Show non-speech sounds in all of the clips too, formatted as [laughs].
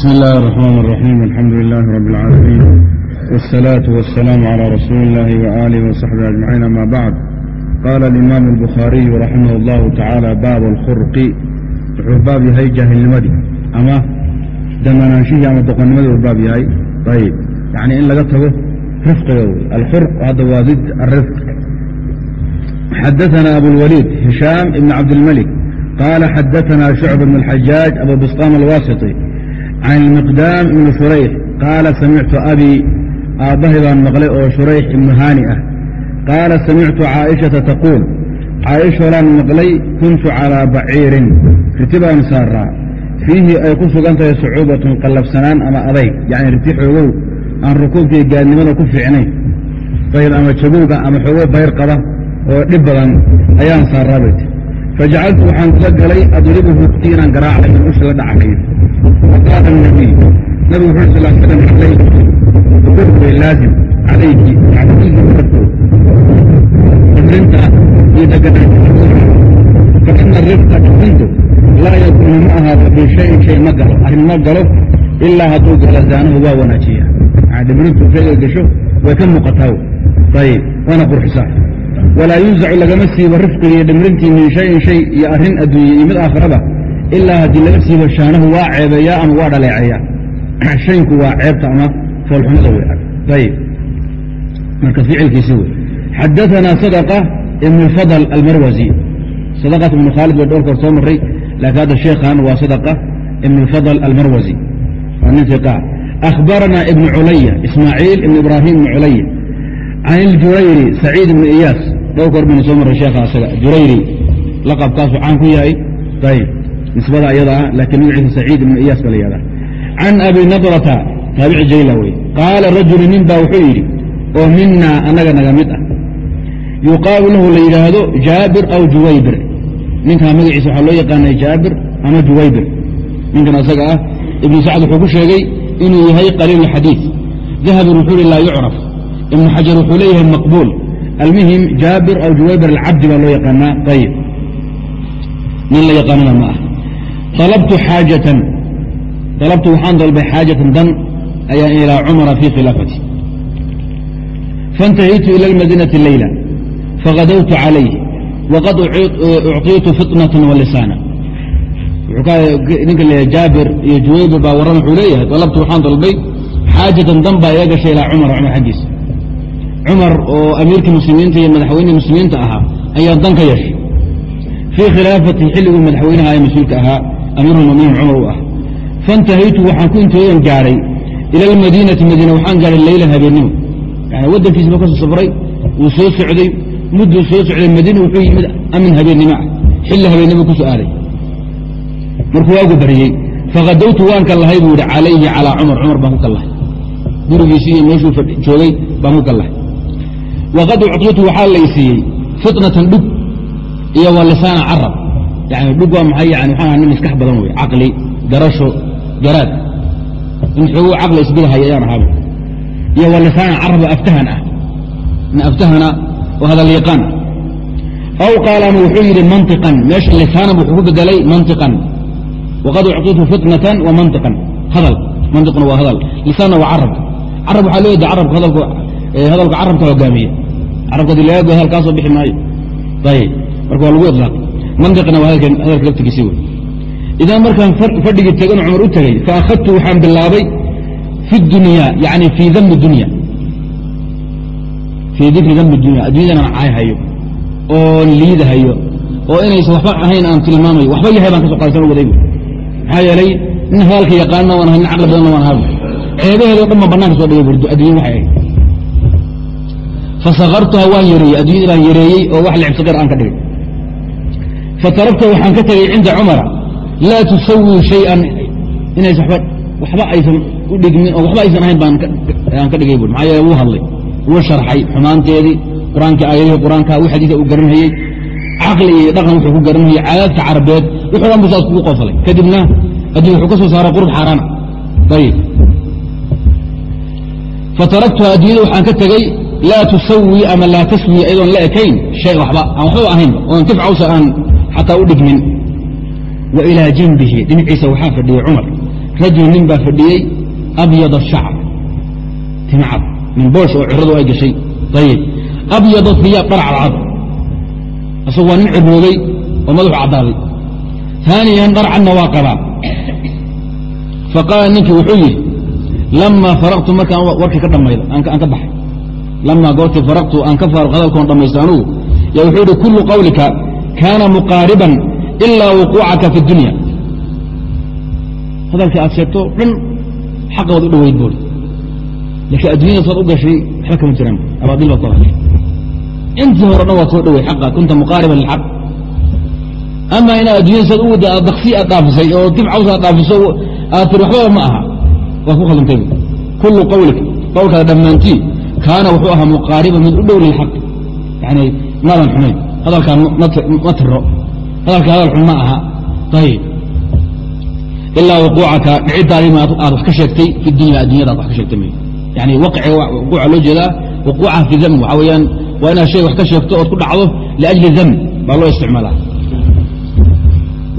بسم الله الرحمن الرحيم الحمد لله رب العالمين والصلاة والسلام على رسول الله وآله وصحبه أجمعين أما بعد قال الإمام البخاري رحمه الله تعالى باب الخرق wuxuu baab yahay jaahilnimadii ama damaanaanshihii ama doqonnimadii uu baab yahay ayb yani in laga tago rifqiga wey alxurq hadda waa did arifq xadaثna abulwaliid hishaam ibn cabdilmalik qaala xadaثna shucba bn اlxajaaj abu bisطam alwasطi can ilmiqdaam ibni shurayx qaala samictu abii aabbahay baan maqlay oo shurayx ibnu haani ah qaala samictu caaishata taquul caaisholaan maqlay kuntu calaa baciirin riti baan saaraa fiihi ay ku sugan tahay sucuubatun qallafsanaan ama adayg yacni riti xoogow aan rukuubkii gaadnimada ku fiicnayn ayb ama jagowga ama xoogo bayr qaba oo dhib badan ayaan saaraa bayt fajacaltu waxaan kula galay adribuhu ti inaan garaacay usha la dhacayo faqaala nabiy nabigu wuxu sal slam alay way laazim calayki ibrinta iyo deganaanta faina rifqa ibrintu laa yakuunu ma ahaado bishayin shay ma galo arrin ma galo ilaa hadduu galo zaanahu waa wanaajiya dhibrintu shayga gasho way ka muuqataa ayb waana qurxisaa walaa yunzacu lagama siibo rifqigi iyo dhimrintii min shayin shay iyo arrin adduunye iyo mid aakhiraba ilaa haddii laga siibo shaanahu waa ceebeeyaa ama waa dhaleeceeyaa. [clears throat] Shaynku waa ceebta ama foolxumada wey marka ficilkiisi wey xadaanaa sadqa ibn اlfadl almarwazi. Sadaqat ibnu khaalid bay dhowr soo maray laakiin hadda sheekhan waa sadaqa ibn اlfadl almarwazi. Waa nin iqa akhbarana ibn culaya ismaaciil ibn ibraahim ibn culaya can iljurayri saciid ibn iyaas dhowr koor baynu soo marray sheekha asaga. Jurayri laqabkaasu caan ku yahay. Ayb nisbada ayada ah laakiin magaciisa saciid ibn iyaas ba la can abi nadrata taabici jayla wey qaala rajulu nin baa wuxuu yidhi oo minaa annaga naga mid ah. Yuqaalu lahu la yidhaahdo jaabir aw juwaybir. Ninkaa magaciisa waxaa loo yaqaanay jaabir ama juwaybir. Ninkan asaga ah ibnu sacd wuxuu ku sheegay inuu yahay qaliil xadiid dahabin wuxuu hi laa yucraf. Ibnu xajar wuxuu leeyahay maqbuul almuhim jaabir aw juwaybir alcabdi baa loo yaqaanaa ayib nin la yaqaanana ma ah alabtu xaajatan alabtu waxaan dalbay xaajatan dan ayaan ilaa cumara fii khilaafati faاntahaytu ila اlmadinati leyla fagadawtu calayh waqad ucطiitu fiطnaة walisaana ninka leeyahay jaabir iyo juwaybir baa warran wuxuu leeyahay alabtu waxaan dalbay xaajatan dan baa iga gashay ilaa cumar cumar xaggiisa cumar oo amiirkii muslimiinta iyo madaxweynihii muslimiinta ahaa ayaa dan ka yeeshay fii khilaafati xilliguu madaxweynaha ee mas'uulka ahaa amiirulmuminiin cumar u ah. Faاntahaytu waxaan ku intoodan gaadhay ila almadiinati madiina waxaan gaadhay leylan habeennimo. Yani waddankiisba ka soo safray wuu soo socday. Mudduu soo socday madiina wuxuu yimid amin habeennimo ah. Xilli habeennimo ku soo aaday markuu waagu bariyey fakadawtu waan ka lahay buu yihi calayhi calaa cumar. Cumar baan ku kallahay gurigiisii iyo meeshuu joogay baan ku kallahay waqad ucطiitu waxaa lay siiyey fitnatan dhug iyo wa carab yani dhug waa maxay yani waxaan nin maskax badan wey caqli garasho garaad in xooguu caqli isbidahaya ayaan ahaaba iyo wa carab aftahan ah nin aftahana oo hadal yaqaan aw qaal ama wuxuu yidhi mantiqan meesha lisaanan wuxuu ku bedelay mantiqan waqad ucطiitu fitnatan wa mantiqan hadal mantiqna waa hadal lisaanna waa carab carab waxaa loo yada carabka hadalka carabka hogaamiya carabka haddii laga goy hadalkaasoo bixi maayo. Ayb marka waa lagu ilaaq mantiqna waa hadalka laftigiisi wey idan markaan fadhigii tegan cumar u tegey faakhadtu waxaan bilaabay fi dunya yani fii dami dunya. Fii dikri dambi dunya addunyadana aan caayhayo oon liidahayo oo inaysan waxba ahayn aan tilmaamayo waxba yahay baan ka so qaadaysan waday maxaa yeelay nin hadalka yaqaana waan ahay nin caqli badanna waan ahaa ceebaheedo dhan baan bananka soo dhigay addunya waxay ahayd fasakartuha waan yareeyey addunyadii baan yareeyey oo wax lecibsaqir aan ka dhigay fatarakta waxaan ka tegey cinda cumara laa tusawii shayan inays waxba aysan u dhigmin oo waxba aysan ahayn baan ka dhigay bu maxaa yeele wuu hadlay wuu sharxay xumaanteedii qur'aankii aayadihii qur'aanka wi xadiika uu garanhayey caqli iyo dhaqan wuxuu ku garanhayey caadaadka carabeed wuxuu dhan bu saas kugu qofalay kadibna adduun wuxuu ka soo saaray qurub xaaraana ayib fataraktuha addunyada waxaan ka tegey laa tusawii ama laa taswi iyadoon la ekayn shay waxba aan waxbaba ahaynba oon tifcawsa aan xataa u dhigmin wa ilaa janbihi dhinaciisa waxaa fadhiyey cumar rajul nin baa fadhiyey abyad shacr timcad min boosh oo ciradu ay gashay ayib abyada hiyaab dhar cadcad isagu waa nin ciroobay oo madaxu caddaaday aaniyan dhar cadna waa qabaa faqaala ninkii wuxuu yidhi lamaa faraqtu markaan warkii ka dhammayda aan ka baxay lamaa goortii faraqtu aan ka faaruq hadalkoon dhammaysta anugu ya wuxuu yidhi kullu qawlika kaana muqaariban ilaa wuquucaka fi dunya hadalkii aad sheegto dhan xaqa waad u dhoweyd buuri laakiin addunyada saad u gashay waxba kama jiraan abaadil baad ku hadashay intii hore dhan waad soo dhowey xaqa kunta muqaariban lilxaq ama inaad addunyada saad u wada aad daksi aad dhaafisay oo dib caws aad dhaafiso aad tiri waxbaba ma aha waad ku khaldantay kullu qawlik qowlkaada dhammaantii kaana wuxuu ahaa muqaariban mid u dhow lilxaq yani maadan xumayn. Hadalkaan ma tiro hadalka hadal xun ma aha. Ayib ilaa wuquucaka dhicidaadima aad wax ka sheegtay fi dunya addunyada ad wax ka sheegtay may yani wuquuca loo jeedaa wuquucaha fi dam waxa weeyaan waa inaad shay wax ka sheegto ood ku dhacdo liajli dam baa loo isticmaalaa.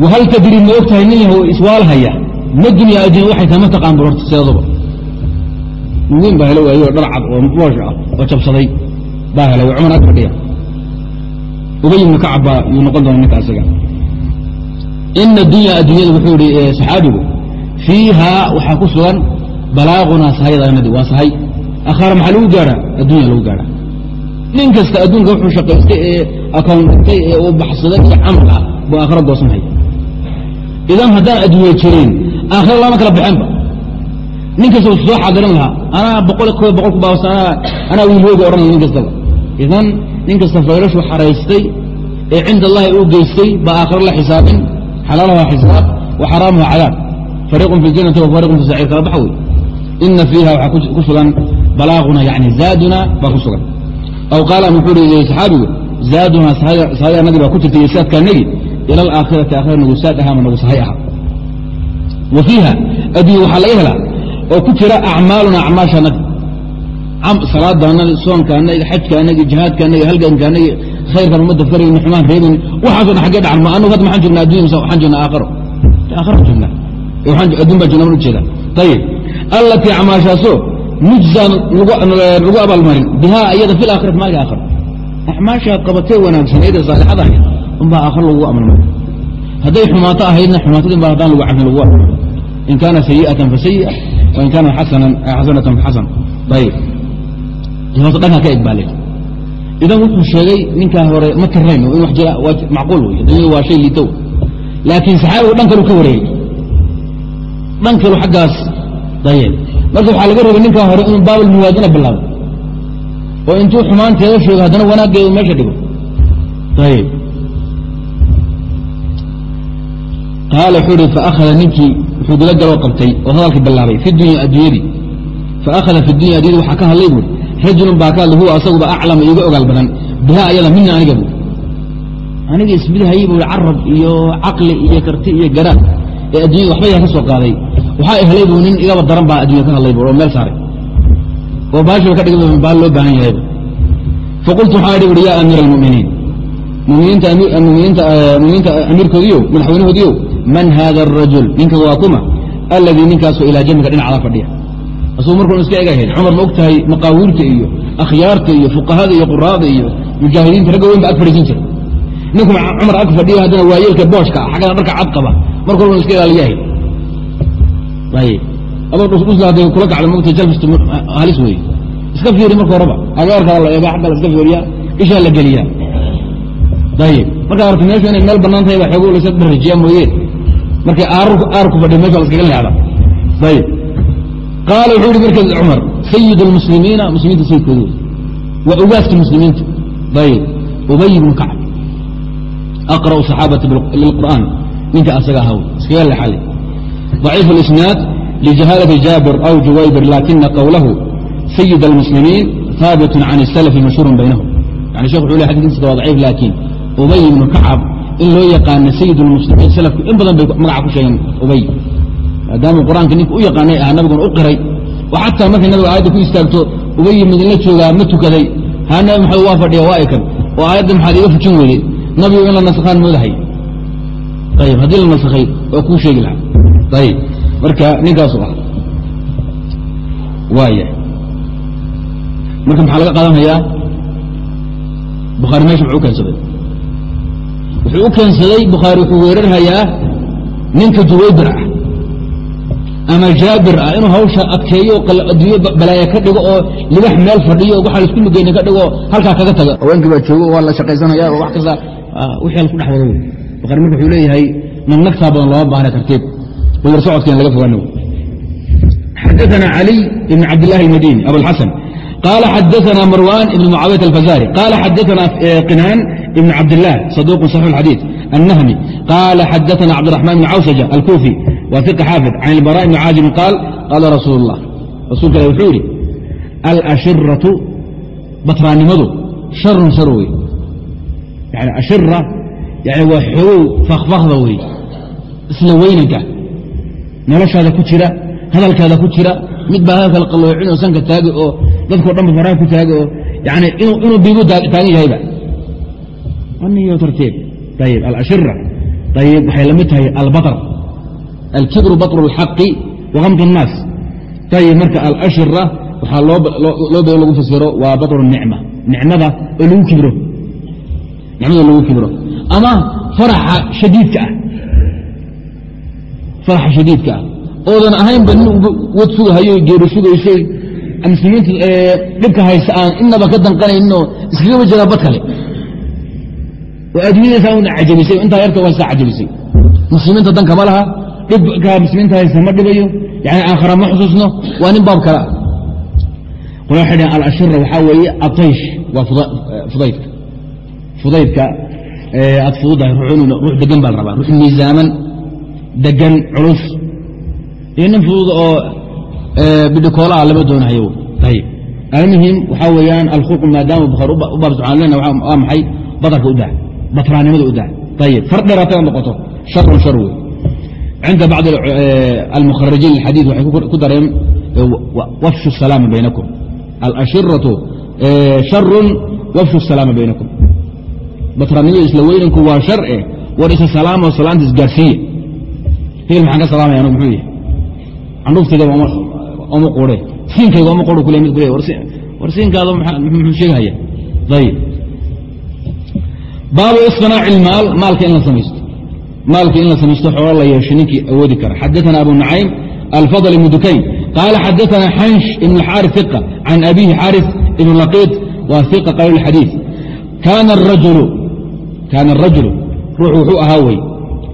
Wahal tadri ma og tahay nin iswaalhaya? Ma dunya addunya waxay tahay ma taqaan bur horta sideedaba weyn baa helo waayo dhar cad oo boosh ah oo jabsaday baa helay waa cumar ag fadhiya. Ubay ibnu kacab baa yuu noqon doona ninka isaga ina dunya addunyada wuxuu ihi saxaabigu fiihaa waxaa ku sugan balaagunaa sahaydanadi waa sahay. Akhaara maxaa lagu gaadhaa addunya lagu gaadhaa nin kasta adduunka wuxuu shaqaystay ee akawntay ee uu baxsaday iyo camal ah buu aakhira goosanhaya idan haddaan adduunya jirin aakhira lama kala baxeenba nin kasta u soo xadirin lahaa. Anaa boqol koy boqol ku baabasa anaa wiilhooga odhanaya nin kastaba idan nin kasta faylashu xaraystay ee cinda allahi uu geystay baa aakhiro la xisaabin. Xalaalaha xisaab wa xaraamuha cadaab. Fariiqun fi janati wa fariiqun fi saciir kala baxa wey ina fiiha waxaa ku sugan balaaguna yani zaaduna baa ku sugan. Aw qaala wuxuu i saxaabigu zaaduna sahayanadii baa ku jirtay iyo saadkaanagi ila alaakhirati aakhira nagu saad aha ama nagu sahay aha wa fiiha addunya waxaa laga helaa oo ku jira acmaaluna acmaashanagi salaadaanagi soonkaanagi xajkaanagi jihaadkaanagi halgankaanagi khayrkan ummadda farayni xumaan reebin waxaaso dhan xaggee dhacan ma anagu hadda maxaan joognaa addunya waxaan joognaa aakhiro? Aakhiraan joognaa adduun baan joogna ujeeda ayib allatii acmaashaasoo mujzan lagu abaalmarin bihaa iyada fi laakhirati maalinka aakhir acmaashaad qabatee wanaagsaneed ee saalixada ahayd unbaa aakhir lagu abaalmarin. Hadday xumaato ahaydna xumaatadin baa haddaan lagu cafin lagu abaalmarin. In kaana sayi'atan fa sayi'a wain kaana xasanatan xasan ayib hoose dhankaa ka egbaale idan wuxuu sheegay ninkaa hore ma tirayn in wax jira waa macquul wey waa shay liitow laakiin saxaabigu dhan kalu ka wareegey dhan kalu xaggaas dayeen marka waxaa laga rabay ninkaa hore inuu baabul muwaadina bilaabo oo intuu xumaanteeda sheego haddana wanaaggeedu meesha dhigo ayib qaala wuxuu ihi faakhada ninkii wuxuu guda galoo qabtay oo hadalkii bilaabay fi dunya addunyadii faakhada fi dunya addunyadii waxaa ka hadlay buuri rajulun baa ka hadlay huwa asaguba aclama iiga ogaal badan. Bihaa ayada mina aniga buuri aniga isbidhayi buuri carab iyo caqli iyo karti iyo garaad ee addunyada waxba yaa ka soo qaaday. Waxaa helay buu nin igaba daran baa addunya ka hadlay buur oo meel saaray. Oo baashiba ka dhigay baal loo baahan yahayba faqultu waxaa idhi buuri yaa amiira almuminiin muminiinta amiirkoodiyo madaxweynahoodiyo man hada arajul ninka waa kuma. Alladii ninkaasoo ilaa jambiga dhinacda fadhiya. Asuu markuun iska egahayd cumar ma og tahay iyo akhyaarta iyo fuqahada iyo quraada iyo mujaahidiinta ragga weyn ba ag fadhiisan jira ninku cumar ag fadhiyo haddana waayeelka booshka ah xaggana dharka cad qaba. Walban iska ilaaliyahay kula kacdo mogta halis weeye. Iska fiiri marka horeba agaarkaa la eega xagga la iska fiiriyaa ishaa la geliyaa ayib markaa arta meeshu inay meel bannaan tahay baa xoogo laysa dharajiyaa mooye markay aar ku fadhiya mesha la iskaga leexda ayib qaala wuxuu yihi marka cumar sayid almuslimiina muslimiinta sayidkoodu waa ogaaska muslimiinta ayib ubay ibnu kacb aqra'u saxaabati lilqur'aan ninka asaga ahaw iskaga leexale ضaciif اlisnaad لجهالة جابر أو جويبر لكن قوله سيد المسلمين ثابت عن in loo yaqaana sayid اlmuslimiin salafku in badan bay magaca ku sheegeen ubay. Maadaamuu qur'aanka ninka u yaqaanay ah nabiguna u qiray. Xataa markay nabigu aayadda ku istaagto ubay midinla joogaa ma tukaday. Haa nabi waa fadhiya waa ekan. Oo aayadda maxaad iga fujin weyday nabigu in la naskhaan moodahay ayb haddii la naskhay waa kuu sheegi lahaa. Ayb marka ninkaasu ah waaya marka maxaa laga qaadanayaa bukhaari meesha muxuu keensaday wuxuu u keensaday bukhaari wuxuu weerarhayaa ninka jubaydir ah ama jaabir ah inuu hawsha adkeeyo adduunyo balaaya ka dhigo oo libax meel fadhiyo waxaa la isku lugeyna ka dhigo halkaa kaga taga haweenkii baa waa la shaqaysanaya oo wax kasta. Ah, wixii alku dhex wado wey. Bukhaari marka wuxuu leeyahay nagnagtaa badan looma baahna tartiib. Wadar socodka in laga fogaano. Xadaana cali ibn cabd illahi almadini qala xadaثna marwan ibn mucaawiyaة alfazari qala xadaثna qinaan ibn cabd الlah صaduq صaxix الxadيiث الnahmi qala xadaثna cabdالرaحman بn cawsaja alkufi wa ثiqa xaafid can اlbarاء بn caazim qaal qala rasuul الlah rasulka ilah wuxuu yidhi alashiraةu batraannimadu sharun shar wey yani ashira yani waa xogow fakfakda wey isla weynanka noloshaada ku jira hadalkaada ku jira mid baa hadalka qalloocin oo sanka taagi oo dadkao dhanba faraha ku taagi oo yani inuu biigu taagan yahayba aniyo tartiib ayib alashira ayib waxay la mid tahay albaطr alkibru baطru اlxaqi wakamd الnaas ayib marka alashira waxaa loo bado lagu fasiro waa baطru الnicma nicmada oo lagu kibro nicmada oo lagu kibro ama faraxa shadiidka ah faraxa shadiidka ah oodan ahaynba wad sugahayo geeri sugayso muslimiinta dhibka haysa aan inaba ka danqanayninoo iskagaba jiraa bad kale. Oo adduunyadaasa una cajabisay intaa yarta cajabisay muslimiinta danka ma laha dhibka muslimiinta haysa ma dhibayo yani aakhara ma xusuusno waa nin baab kale ah. Qole waxay dhaheen alashira waxaa weeye ataysh waa fudaydka. Fudaydka aad fududahay ruux degan baa la rabaa ruux miisaaman degan culus iyo nin fudud oo bidhikoolaha lama doonahayo ayib. Almuhim waxaa weeyaan alkhulqu maadaama bukhaari u baabsocaan waa maxay? Badarka u dah batraannimada u dah ayib far dheer noqoto. Sharun shar wey cinda bacdi almukharajiin lxadiid waxay ku dareen wafshu salaama baynakum. Alashiratu sharun wafshu salaama baynakum. Batraannimada isla weynanku waa shar eh war isa salaamo salaanta isgaarsiiya hel maxaan ka salaamaya anugu muxuu yahay andhuftayga oma quure siinkayga oma qu warsiinkaado muxuu sheeghaya ayb baabu iqanaaci maal maalka in la samaysto maalka in la samaysto xoolo la yeeshay ninkii awoodi kara. Xadaana abu nacaym alfadl ibn dukayn. Qaala xadaana xansh ibn xaari iqa can abihi xaris ibn laqiit waa iqa qawl xadii kaana arajulu ruux wuxuu ahaa wey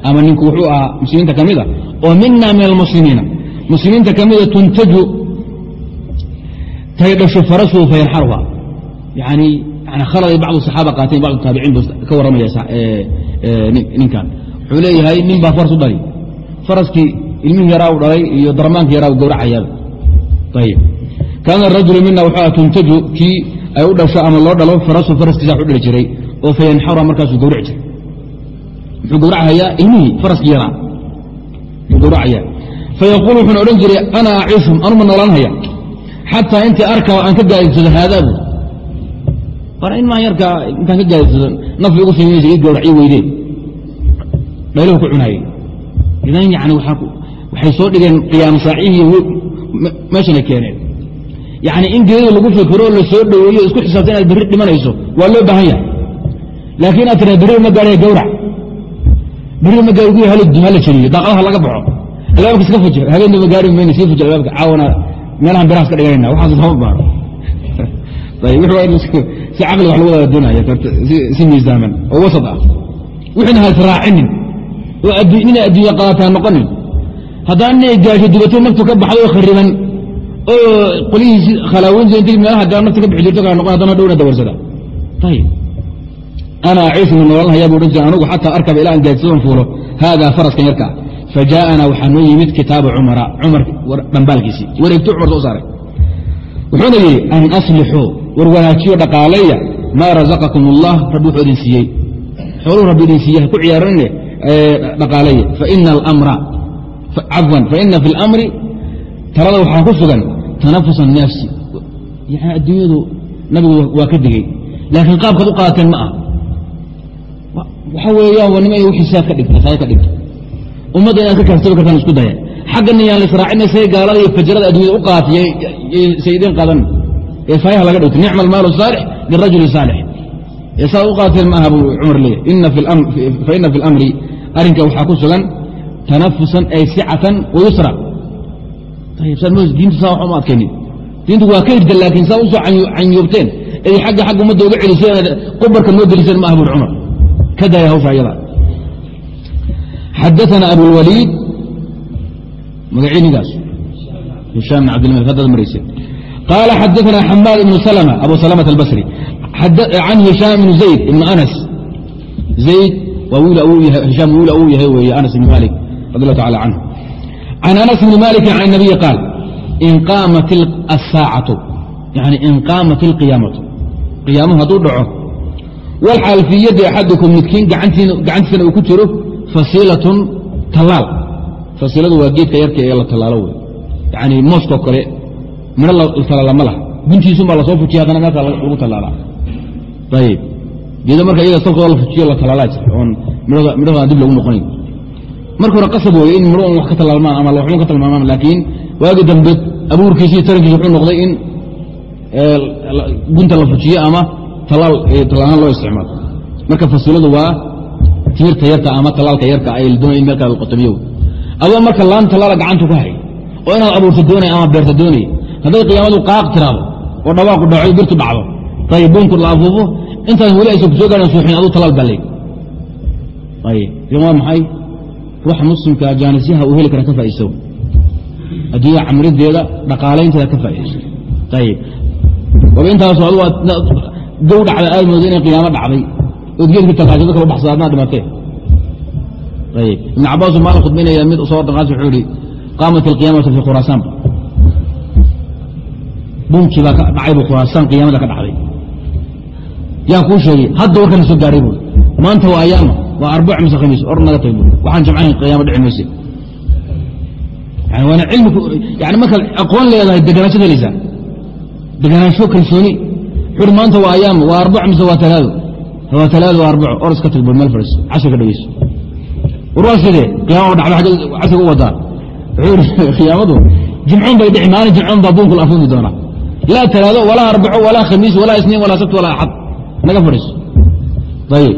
ama ninku wuxuu ahaa muslimiinta ka mid a. Oo mina min almuslimiina muslimiinta ka mida tuntaju tay dhasho farasuhu fayanxaruha yani khalad ay bacdu saxaaba qaateen bacdu taabiciin buu ka warramaya ninkan. Wuxuu leeyahay nin baa faras u dhali faraskii ilmihii yaraa u dhalay iyo darmaankii yaraa u gowracayaaba ayib kaana rajulu mina wuxuu tuntaju kii ay u dhasho ama loo dhalo farasuhu faraskiisa wax u dhali jiray oo fayanxaruha markaasuu gowraci jiray. Muxuu gowrachayaa ilmihii faraskii yaraa. Muxuu gowracayaa fayaquul wuxuuna odhan jiray ana aciishum anuma noolanhaya xataa intii arkaa aan ka gaadidsado haadaabu war ilmaha yarkaa intaan ka gaadidsado nafli ugu simaysa ii gowrac ii weydeen dhayluhu ku cunaayey idan yani waxay soo dhigeen qiyaamo saacihii meeshanay keeneen yani in geedu lagu fikiro la soo dhoweeyo isku xisaabta inaad berri dhimanayso waa loo baahan yahay laakiin inaad tiraa berri ma gaadhaya gawrac berri ma gaari guya hala jeliyo daaqadaha laga baxo albaabka iska fujir habeenaba gaari mayna sii fujir albaabka caawana meelahan birahaas ka dhiganayna waxaas lama baaro. [laughs] Si caqli wax lagu wada doonaya si miisaaman oo wasad ah. Wixina ha israacinin oo inay adduunya qaataan noqonin. Haddaan inay gaasho dubato naftu ka baxdo oo khariban oo qolihiisi khalaawinta inti meelaha gaar nafta ka bixi jirto kala noqon haddana dhowna dawarsada ayib ana aciishu min noolanhayaa bu odhan jira anugu xataa arkaba ilaa aan gaadsadoon fuulo. Haadaa faraskan yarkaa fajaa'ana waxaa noo yimid kitaabu cumara cumar dhambaalkiisii wareegto cumar soo saaray wuxuuna yidhi an aslixuu war wanaajiyo dhaqaaleeya maa razaqakum allah rabbi wuxuu idin siiyey xooluu rabbi idin siiye ha ku ciyaaranine dhaqaaleeya cafwan faina fi اlamri talada waxaa ku sugan tanafusa nafsi yani adduunyadu nabigu waa ka digey laakiin qaabkaad u qaateen ma ah waxa weeyaan waa nima wixii saad ka dhigta saay ka dhigta ummadda inaad ka kaaftoobi kartaan isku daya xaggana yaan laisraacina say gaalada iyo fajarada addunyada u qaatay say idin qadan ee faayaha laga dhowtay. Nicma almaalu saalix lirajuli saalix. Ee saad u qaateen ma aha buu cumar leeyahy fa ina fi اlamri arrinka waxaa ku sugan tanafusan ay sicatan wayusra diinta saa wax uma adkaynin. Diintu waa ka hirta laakiin saa u soo canyoobteen. Ay agga agga ummadda uga celiseen qubarka noo deliseen ma ah bur cumar. Ka daaya hawsha ayada xadaana abulwaliid magaciinigaas hishaam bn abdilmalik haddaad marayseen qaala xadaana xamaad ibnu salma abu salamaة albasri can hishaam ibn zayd ibn anas zayd waa hishaam wiil awuu yahay weeye anas ibn malik radi allahu tacala canhu can anas bni maliki can nabiyi qaal in qaamat asaacatu yani in qaamat alqiyaamatu qiyaamuhu hadduu dhaco walxaal fii midkiin gacantiisana uu ku jiro fasiilatun tallaal. Fasiiladu waa geedka yarka ee la tallaalo wey yani mooskoo kale midho la ma laha. Guntiisunbaa la soo fujiya haddana meelkaa lagu tallaalaa ayib geedo marka iyada salkooda la fujiyo la tallaalaa jira oon midhahooda dib lagu noqonayn. Marka hore qasab weeye in midho wax ka tallaalmaan ama waxun ka talmaamaan laakiin waagi dambe abuurkiisa iyo tarankiisa wuxuu noqday in gunta la fujiyo ama talaalaan loo isticmaalo. Marka fasiiladu waa timirta yarka ama talaalka yarka ay doonay in meel kale qotomiyo adoo marka laan talaala gacanta ku hay oo inaad abuurta doonaya ama beerta doonaya hadday qiyaamadu qaaq tiraado oo dhawaaqu dhaco birtu dhacdo ayib buunku la afuufo intaas weli aysan ku soo gaaran suuxin aduu talaal baa ayib waa maxay? Ruuxa muslimka jaanisyaha uu heli kara ka faa'iiso. Adduunyada camrideeda dhaqaalaynteeda ka faa'iidayso ayib waba intaasu adu gow dhacda aad moodo inay qiyaamo dhacday ood geedka taqaashado kala baxsada adnaa dhimatee. Ayib. Ibn cabaasu maalin khudbaynaya mid soo dhaqaas wuxuu ihi qaamat alqiyaamatu fi khuraasaan. Bunkii baa ka dhacay bu khuraasaan qiyaamada ka dhacday. Yaa kuu sheegay hadda warkan soo gaaray buui maanta waa ayaama waa arbac mise khamiis or naga tay buui waxaan jamcayn qiyaamo dhici mayse. Waana cilmi yani markaad aqoon leedahay deganaansho helaysaa. Deganaansho kalsooni. Xuri maanta waa ayaam waa arbac mise waa talaado waa talaado waa arbaco or iska tag bur meel fadhiiso casharka dhegeyso war waa sidee qiyaama dhacdo casharka u wadaa wuxuu khiyaamadu jimcuun bay dhici maalin jimcuun baa buunku la afuufi doonaa laa talaado walaa arbaco walaa khamiis walaa isniin walaa sabt walaa axad naga fadhiiso ayib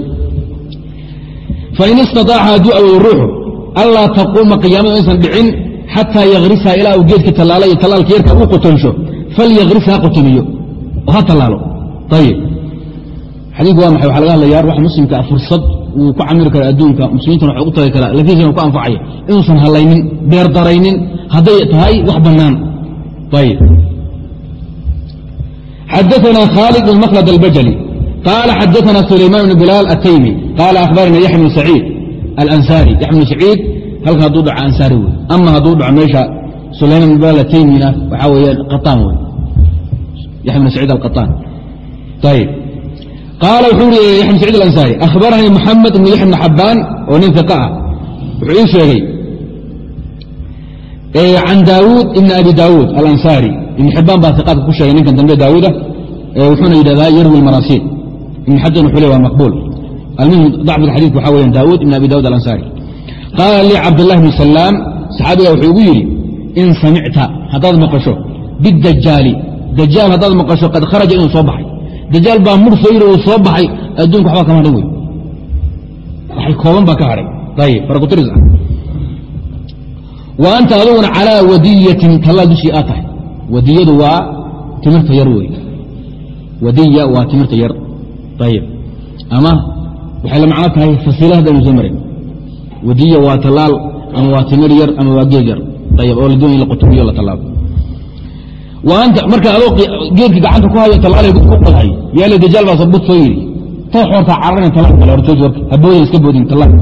fain istaaaca hadduu awoodo ruuxu allaa taquuma qiyaamadu aysan dhicin xataa yakrisaa ilaa uu geedkii tallaala iyo yarka u qotonsho falyakris ha qotomiyo oo ha tallaalo ayib xadiku waa maxay? Waxa laga hadlaya ruuxa muslimkaa ah fursad wuu ku camiri kara adduunka muslimiintana waxay u tagi karaa lakiisana ku anfacaya inuusan hallaynin beer daraynin hadday tahay wax bannaan. Xadaana khaalid bn makhlad albajali qaala xadaana sulaymaan bn bilaal ataymi qaala ahbarana yaxya bn saciid alansaari. Yaxya bn saciid halkan hadduu dhaco ansaari wey ama hadduu dhaco meesha sulaymaan bn bilaal ataymina waxaa weeyaan qataan wey yaxya bn saciid alqataan ayb qaala wuxuu uri yaxya bn saciid alansaari akhbaranii muxamed ibn yaxya bn oo nin fiqa ah wuxuu ii sheegay can daawuud ibn abi daawuud alansaari ibn xibaan baa iqaadka ku sheegay ninkan dambe daawuuda wuxuuna yidhahdaa yarwi lmarasiil ibn xajar wuxuu le waa maqbuul almuhim dacfiga xadidku waxa weyan daawuud ibn abi daawud alansaari qaala lii cabdullahi bn salaam saxaabiga wuxuu igu yidhi in samicta haddaad maqasho bidajaali dajaal haddaad maqasho qad kharaja inuu soo baxay dajaal baa mur soo yidhi uu soo baxay adduunka waxbaa kama hadhan wey waxay kooban baa ka hadhay ayib farakuturis ah. Wa anta aduguna calaa wadiyatin tallaal dushii aad tahay. Wadiyadu waa timirta yar wey wadiya waa timirta yar. Ayib ama waxay la macno tahay fasiila haddaynu soo marin. Wadiya waa tallaal ama waa timir yar ama waa geed yar. Ayib oo la doonay la qotomiyo la tallaalo wa anta marka adoo geedkii gacanta ku hayo tallaalay ku qodhay yaale dajaal baa sabut soo yidhi too xoortaa cararina tallaal kale horjooji warka ha iska boodin tallaal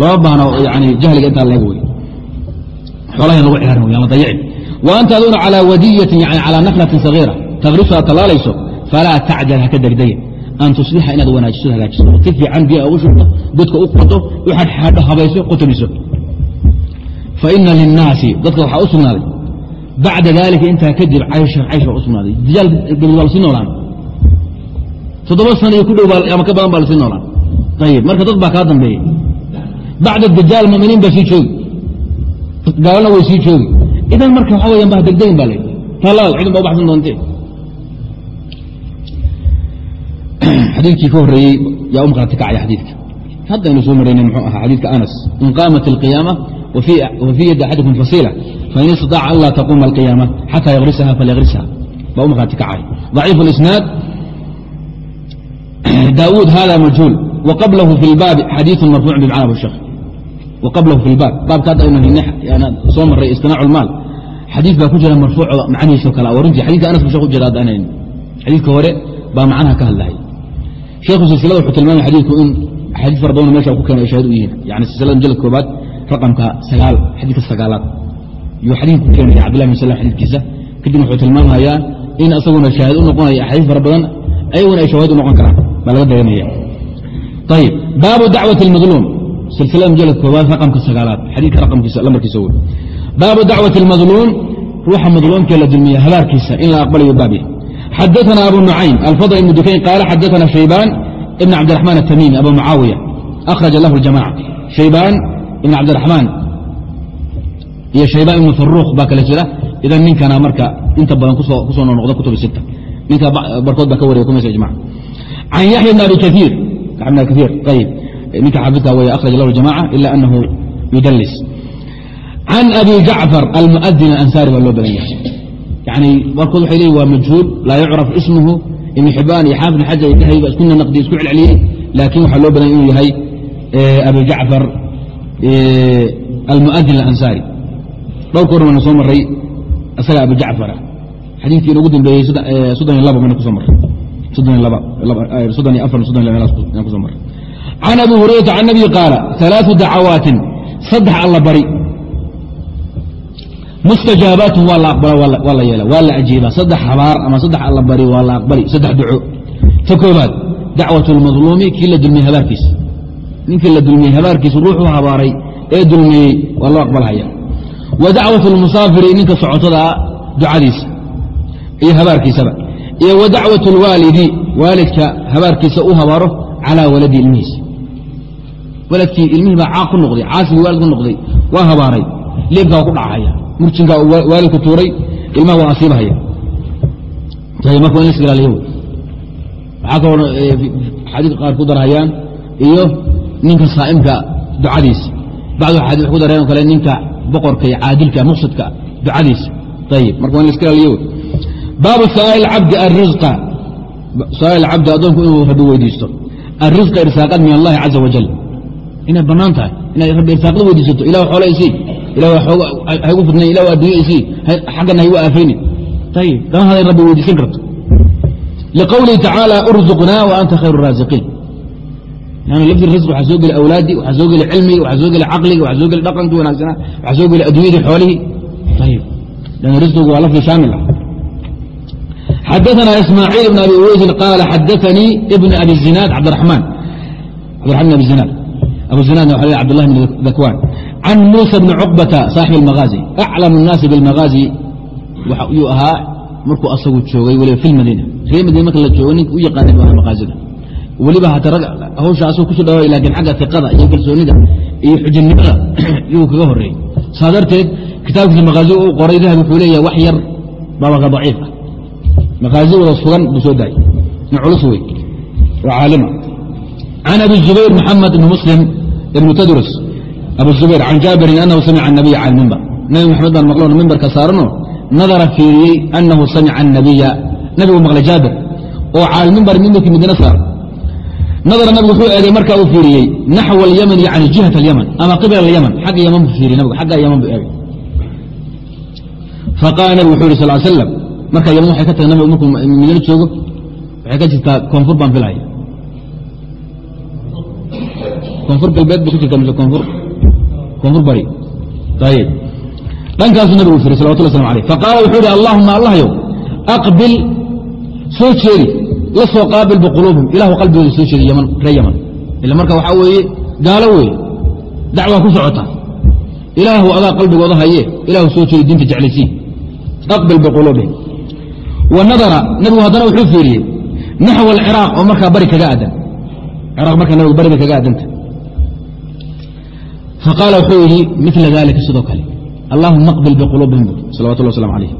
lama baahno yani jahliga intaa leeg wey xoolaha lagu ciyaran wey ama dayicin wa anta calaa wadiyatin yani calaa naflatin sagiira. Taqrisu aad tallaalayso falaa tacjal haka degdegin an tuslixa inaad wanaajiso hagaajiso. Si fiican biya ugu shubto godka u qodo u xadxadho habayso qotomiso faina linnaasi dadka waxaa u sugnaaday bacda dalika intaa kadib caysha caysh baa u sugnaaday dajaal gebid waa la sii noolaan toddoba sana iyo ku dhow ama ka badan baa la sii noolaan ayib marka dad baa kaa dambeeya bacda dajaal muminiin baa sii joogi gaalana way sii joogi idan marka waxa weyan bah degdegin baa layidhi talaal cidun ba u doontee xadiidkii ka horreeyey yaa u maqrati kacaya xadiidka haddaynu soo maraynay muxuu ahaa xadiidka anas in qaamat alqiyaama wa fii axadikum fasiila fain istaaca an laa taquuma alqiyaama xata yakrisaha falyakrisha baa u kacay daciif اlisnaad daawuud hada majhuul waqablahu fi lbaabi xadiiu marfuuc bimacna bu sheekh fi lbaab baabka hadda aynu hayne soo marray istinacu lmaal xadiid baa ku jira marfuuco macnihiisoo kale awarinti xadidka anas bu u jira hadda anayn xadiidka hore baa macnaha ka hadlahay sheekhu silsilada wuxuu tilmaamay xadiidku in xadiid fara badano meesha ku keenay ay shahid u yihiin yani silsilada majalad koobaad raqamka sagaal xadiidka sagaalaad yuu xadiidku keenaya cabdillah bin salam xadiidkiisa kadibna wuxuu tilmaamayaa in isaguna shaahid u noqonaya axaadiis fara badan ayaguna ay shawaahid u noqon karaan baa laga dareemaya ayib baabu dacwati اlmadluum silsilada majalad koobaad raqamka sagaalaad xadiidka raqamkiisa lambarkiisa wey baabu dacwati اlmadluum ruuxa madluumkee la dulmiya habaarkiisa in la aqbalayo baab yahay xadaثna abu nucaym alfadl ibn dukayn qaala xadaثna shaybaan ibn cabdiraxmaan atamimi abu mucaawiya akhraja lahu اljamaca shaybaan ibn cabdiraxmaan iyo shaybaan ibn faruuq baa kale jira. Idan ninkana marka inta badan ku soo nonoqda kutub sita ninka barkood baa ka wariya kumaysa ijmac can yaxya bn abi kaiir bn abi kaiir ayib ninka xaafidka wey akhraja lahu اljamaca ila anahu yudalis can abi jacfar almuadin alansaari baa loo badan yahay. Yani barkood waxay leeyiin waa majhuul laa yucraf ismuhu ibn xibaan iyo xaafid xajar iyo dahabi ba iskuna naqdiy isku celceliyey. Laakiin waxaa loo badan inuu yahay abi jacfar almuadin alansaari dhowrka hor baynu soo maray isaga abu jacfara xadiidkii inugu dambeeyey can abi hurayrata can nabiyi qaala alaau dacawaatin saddex alla bari. Mustajaabaatun waa la aqbala waa la yeela waa la ajiiba saddex habaar ama saddex alla bari waa la aqbali saddex duco. Ta koobaad dacwat lmadluumi kii la dulmiyey habaarkiisa ninkii la dulmiyey habaarkiisa ruuxuu habaaray ee dulmiyey waa loo aqbalhaya wa dacwat lmusaafiri ninka socotada ducadiisa iyo habaarkiisaba. Iyo wa dacwat lwaalidi waalidka habaarkiisa u habaaro calaa waladi ilmihiisa. Waladkii ilmihii baa caaq ku noqday caasigii waalid ku noqday waa habaaray. Leebkaa ku dhacahaya murjinkaa waalidku tuuray ilmaha waa asiibahaya marka wa in lasgalaaliyo waxaa kaloo xadiid qaar ku darhayaan iyo ninka saa'imka ducadiisa. Bacdu xadii wax ku dareen o kale ninka boqorka iyo caadilka muqsidka ducadiisa. Ayib marka waa in laska baabu su'aali cabdi arisqa su'aal cabdi addoonku inuu rabbi weydiisto. Arisqa irsaaqad min allahi caza wajal inay bannaan tahay. Inay rabbi irsaaqda weydiisato. Ilah xoola isii ilah haygu ilah addunya isii xaggana haygu aafayni ayib dama rabbi weydiisan karto. Liqowlihi tacaala urzuqnaa wa anta khayru raasiqiin lafdi risq waxaa soo geli awlaadii waxaa soo geli cilmigii waxaa soo geli caqligii waxaa soo geli dhaqankii wanaagsanaa waxaa soo geli addunyadii xoolihii ayib lan risqigu waa lafdi shaamil ah xadaثna ismaaciil bn abi weysin qaala xadaثanii ibn abi zinaad cabdiraxmaan cabdiraxman bn abi zinaad abu zinaadna waxa abd lah bn dakwaan can muusa bni cuqbata saaxib اlmagaazi aclamu الnaasi biاlmagaazi yuu ahaa markuu asagu joogay weliba fi lmadiina reer madiina marka la joogo ninka u yaqaanay bu aha maqaazida weliba rag hawsha asuu kuso dhawaay laakiin xagga iqada iyo kalsoonida iyo xujinimada yuu kaga horeeyey saa darteed kitaabkiisa makaazi u qoray dahabi wuxuu leeyahay wax yar baabaka daciif ah. Makaazi wada sugan buu soo daayay nin culus wey waa caalima can abi zubayr maxamed ibni muslim ibnu tadrus abu zubayr can jaabirin anahu samica anabiya cala mimbar nabi maxamed baan maqloon mimbarka saarano nadara fiiriyey anahu samica anabiya nabigu maqlay jaabir oo cala mimbar mimbarkii madiina saar nadara nabigu wuxuu eegay markaa uu fiiriyey naxwa alyaman yani jihat alyaman ama qibla alyaman. Xagga yaman buu fiiriyey nabigu xagga yaman buu eegay. Faqaala nabigu wuxuu yhi sal slam marka yaman waxay ka tahay nabigu markuu madiino joogo waxay ka jirtaa koonfur baan filaya koonfur galbeed bay ku jirtaa mise koonfur koonfur bari. Ayib dhankaasuu nabigu firay salawatullah waslamu alayh faqaala wuxuu yidhi allahuma allahyow aqbil soo jeedi la soo qaabil biquluubihim ilahu qalbigooda soo yaman ree yaman ila marka waxaa weeye gaalo weeye. Dacwaa ku socota. Ilaahu adaa qalbigooda haye. Ilahu soo jeedi diinta jeclaysii aqbil biquluubihim wa nadara nabigu haddana wuxuu fiiriyey naxwa alciraaq oo markaa bari kaga aadan. Ciraaq markaa nabigu bari kaga aadanta. Faqaala wuxuu yidhi mila dalika sidoo kale. Allahuma aqbil biquluubihim salawatullah waslamu calayh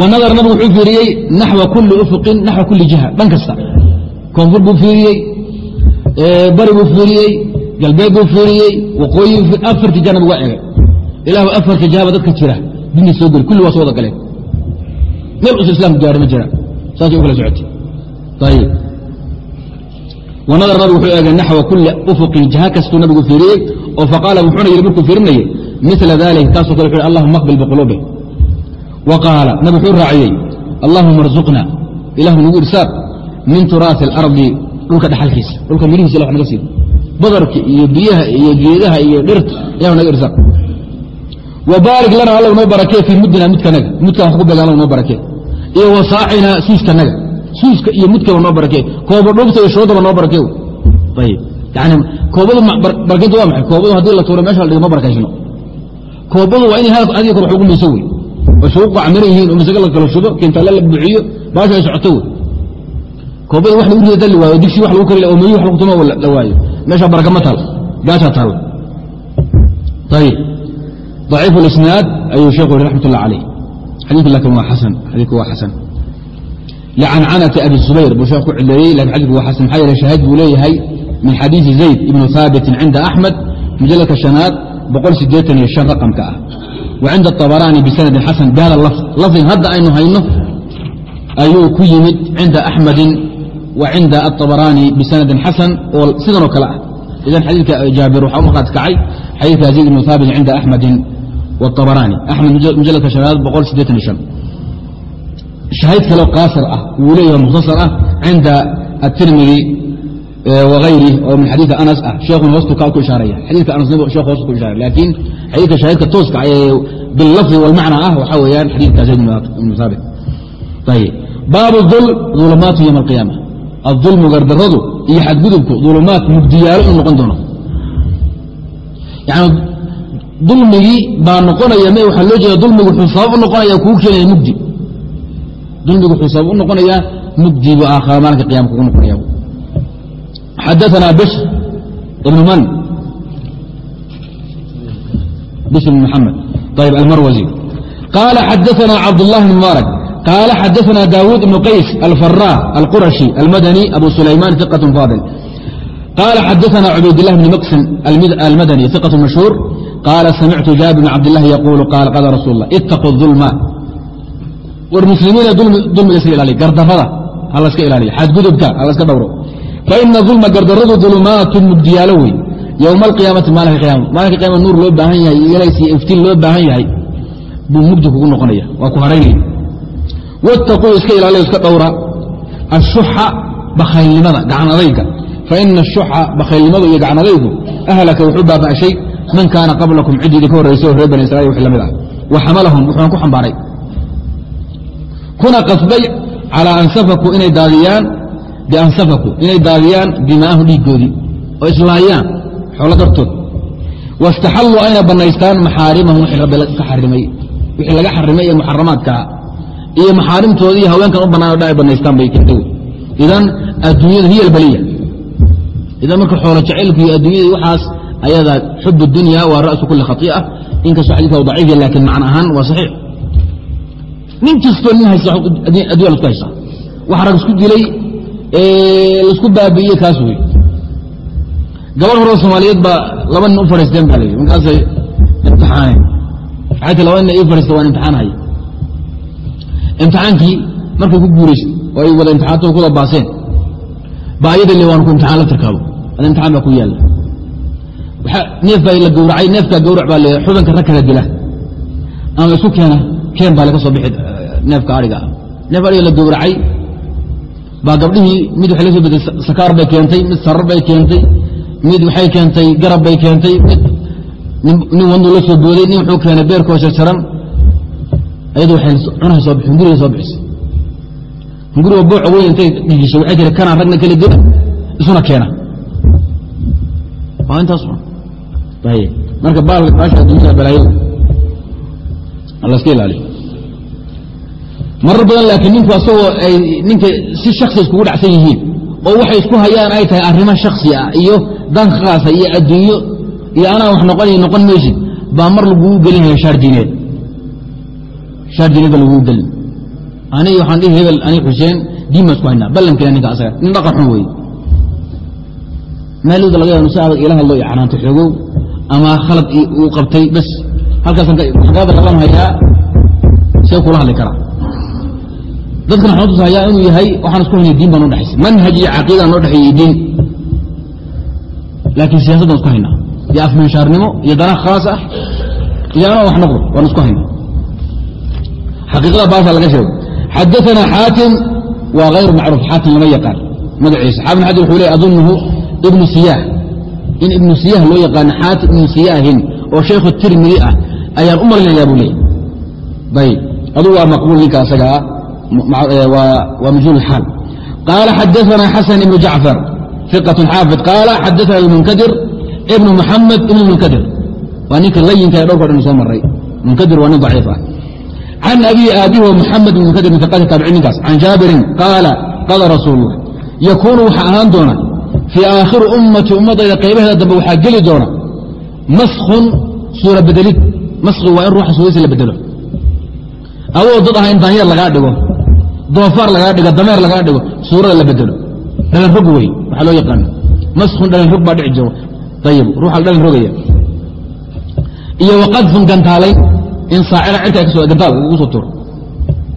wanadar nabigu wuxuu fiiriyey naxwa kulli ufuqin naxwa kulli jiha dhan kasta. Koonfur buu fiiriyey bari buu fiiriyey galbeed buu fiiriyey waqooyi afartii nabigu waa egay ilaahu afarta jihaba dadka jira dini soo geli kulli waa soo wada galeen. Meel usa islamku gaari ma jira saasay u socotay. Ayib wanadar nabigu wuxuu eegay naxwa kulli ufuqin jiha kastuu nabigu fiiriyey oo faqaala wuxuuna yidhi markuu fiirinayey mila dalik taasoo kale wuxu yhi allahuma aqbil biquluubih wa qaala nabi wuxuu raaciyey allahuma arzuqna ilahu nagu irsaaq min turaasi alardi dhulka dhaxalkiisa dhulka midhihiisa ilah naga siido badarka iyo biyaha iyo geedaha iyo dhirta ilahu naga irsaaq wa baarik lana alla noo barakee fii muddina mudkanaga mudkaan wax ku beegan alla noo barakee iyo wasaacina suuskanaga suuska iyo mudkaba noo barakee kooba dhubta iyo shoodaba noo barakee ayib yani koobadu barakinta waa maxay koobadu haddii la tuuro meesha la dhigo ma barakaysno koobadu waa inay adiga kor wax ugu mayso wey way sugu qacmiran yihiin oo masaga la kala shubo kintaale la buuxiyo baasha ay socoto wey. Koobada wax lagu rida dalli waayo digsi wax lagu kari oo mayi wax lagu tumo la waayo. Meesha baraka ma taal gaashaa taal. Ayib ضaciif اlisnaad ayuu sheekhu yhi raxmat ullah calayh. Xadiiku laakiin waa xasan xadiiku waa xasan. Licancanati abi zubayr buu sheekh ku cileeyey laakiin xadiku waa xasan. Maxaa yeele shaahid buu leeyahay min xadiisi zayd ibnu haabitin cinda axmed mujaladka shanaad boqol sideetan iyo shan raqamka ah wacinda abaraani bisanadin xasan bihada lafdin hadda aynu hayno ayuu ku yimid cinda axmedin wa cinda aabaraani bisanadin xasan oo sidanoo kale ah. Idan xadiika jaabir waxaa markaad kacay xadiika zayd ibnu haabit cinda axmedin wabaraani axmed mujaladka hanaad shahayd kaleo kaasir ah wuu leeyah mukhtasar ah cinda atirmidi wغayri oo min xadiiث anas ah. Sheekuna hoostu ku ishaaraya. Xadiika anas sheekh hoostu ku ishaaraya. Laakiin xadiidka shaahidka tooska ah ee bilafdi walmacna ah waxaa weeyaan xadiidka zayd ibnu saabit ayb baabu dulm dulumaatu yowma alqiyaama adulmu gardaradu iyo xadgudubku dulumaad mugdiyaalo inuu noqon doono. Yani dulmigii baa noqonaya m waxaa loo jeeda dulmigu wuxuu sabab u noqonaya kuu keenaya mugdi. Dulmigu wuxuu sabab u noqonayaa mugdi buu aakhara maalinka qiyama kugu noqonaya xadaثna bشr ibn man bشr بn mحamed ayb almarwaزي qala xadaثna cabdالlah بn mubaarak qala xadaثna dawud ibn qays alfarا alquraشhi almadnي abu sulayman ثiqة faضل qala xadaثna cubaydالlah bn mqsn almadnي ثiqة mashهوur qala samictu jaabir bn cabd الlah yquل qala qala rasul الlah اtaquu الظulma war muslimiina dulmiga iska ilaaliya gardarada ha laska ilaaliya xadgudubka ha laska dhowro faina ulma gardaradu ulumaatu mugdiyaalo wey ywma alqiyaamati maalinka qyaama maalinka qyaama nuur loo baahan yahay ilays iftiin loo baahan yahay buu mugdi kugu noqonaya waa ku haraynaya wattaquu iska ilaaliyo iska dhowra ashuxa bakhaylnimada gacan adayga faina ashuxa bakhaylnimadu iyo gacan adaygu ahlaka wuxuu baaba'shay man kaana qablakum cid idinka horraysa oo reer bani israil wix la mid ah wa xamalahum wuxuuna ku xambaaray kuna qasbay calaa an inay daadiyaan bian safaku inay daadiyaan dimaa'ahu dhiiggoodii oo islaayaan xoolo dartood waاstaxalluu ayna bannaystaan maxaarimahum wixii rabbi ka xarimay wixii laga xarimay ee muxaramaadkaa iyo maxaarimtoodii haweenkan u bannaan o ay bannaystaan bay keentay idan adduunyada hiya albaliya idan marka xoolo jacaylku iyo adduunyadii waxaas ayada xub dunya waa ra'su kuli khai'a inkastoo xadika u daciif ya laakiin macna ahaan waa saxiix nin kastoo nin haysta addunya lasku haysta wax rag isku dilay la isku baabi'iye kaas wey gabar horeo soomaaliyeed baa laba nin u fadhiisteen baa layidhi markaasay imtixaaneen waxay ti laba nin ii fadhiista waan imtixaanhaya imtixaankii markay ku guuraysa oo ay wada imtixaanto kuda baaseen ba ayada le waan ku imtixaan la tarkaabo. Ada imtixaan baa ku yaalla neef baa la gowracay neefkaa gawrac baa le xubanka rag kala dila ama isku keena keen baa laga soo bixi neefka ariga ah. Neef ariga la gowracay baa gabdhihii mid waxay la soo beday sakaar bay keentay mid sarar bay keentay mid waxay keentay garab bay keentay mid nin wanduu la soo booday nin wuxuu keenay beerkoo jarjaran ayadu waxay cunaha soo bixi hunguriga soo bixisay hunguriga booca weyn intay dhigishay waxay tiri kanaan ragna kala dila isuna keena. Waa intaas marka baasha adduunyada balaayada laska ilaaliyo marar badan laakiin ninku asagoo ay ninka si shaksi iskugu dhacsan yihiin oo waxay isku hayaan ay tahay arrimo shaksi ah iyo dan khaasa iyo adduunyo iyo anaa wax noqonay noqon maysid baa mar lagugu gelinaya shaar diineed shaar gelin. Aniga waxaan dhihi hebel ani xuseen diin baan isku haynaa ballankeena ninka asaga nin dhaqan xun weeye. Maalowda laga yaaba si ila hadlo iyo canaanto xoogow ama khalad uu qabtay bas halkaasaan xagaada qaban hayaa see kula hadli karaa dadkan waxaan utusahayaa inuu yahay waxaan isku haynay diin baa noo dhexaysa manhaj iyo caqiida noo dhexeeyey diin. Laakiin siyaasaddan isku haynaa iyo afminshaarnimo iyo dana khaas ah iyo anoo wax noqdo waan isku hayna. Xaqiiqada baasa laga sheego xadaanaa xaatim waa hayru macruuf. Xaatim lama yaqaan. Magaciisa. Xaafin xajar wuxuu leey adunuhu ibnu siyaah. In ibnu siyaah loo yaqaano xaatim ibnu siyaahin oo shaykhu tirmidi ah ayaan u malinayaa buu leeyay ayb adugu waa maqbuul ninka asagaa. waa majhuul xaal qaala xadaanaa xasan ibnu jacfar iqat xaafid qaala xadaana ibnmunkadir ibnu muxamed ibn munkadir waa ninka layinka ee dhowrko dhan soo maray munkadir waa nin daciif can abi aabihi muxamed ibn munkadir min iqati taabicin ninkaas can jaabirin qaala qaala rasuul lah yakuunu waxaa ahaan doona fii aakhiri ummati ummadayda qaybaheeda dambe waxaa geli doona maskun suura bedelid maski waa in ruuxa suuradiisa la bedelo adoo dad aha in daanyeer lagaa dhigo doofaar lagaa dhigo dameer lagaa dhigo suurada la bedelo. Dhalan wey waxaa loo yaqaana maskun dhalan baa dhici jiro. Ayib ruuxa dhalan iyo waqadfun gantaalayn in saacira cirka ka gantaal lagugu soo turo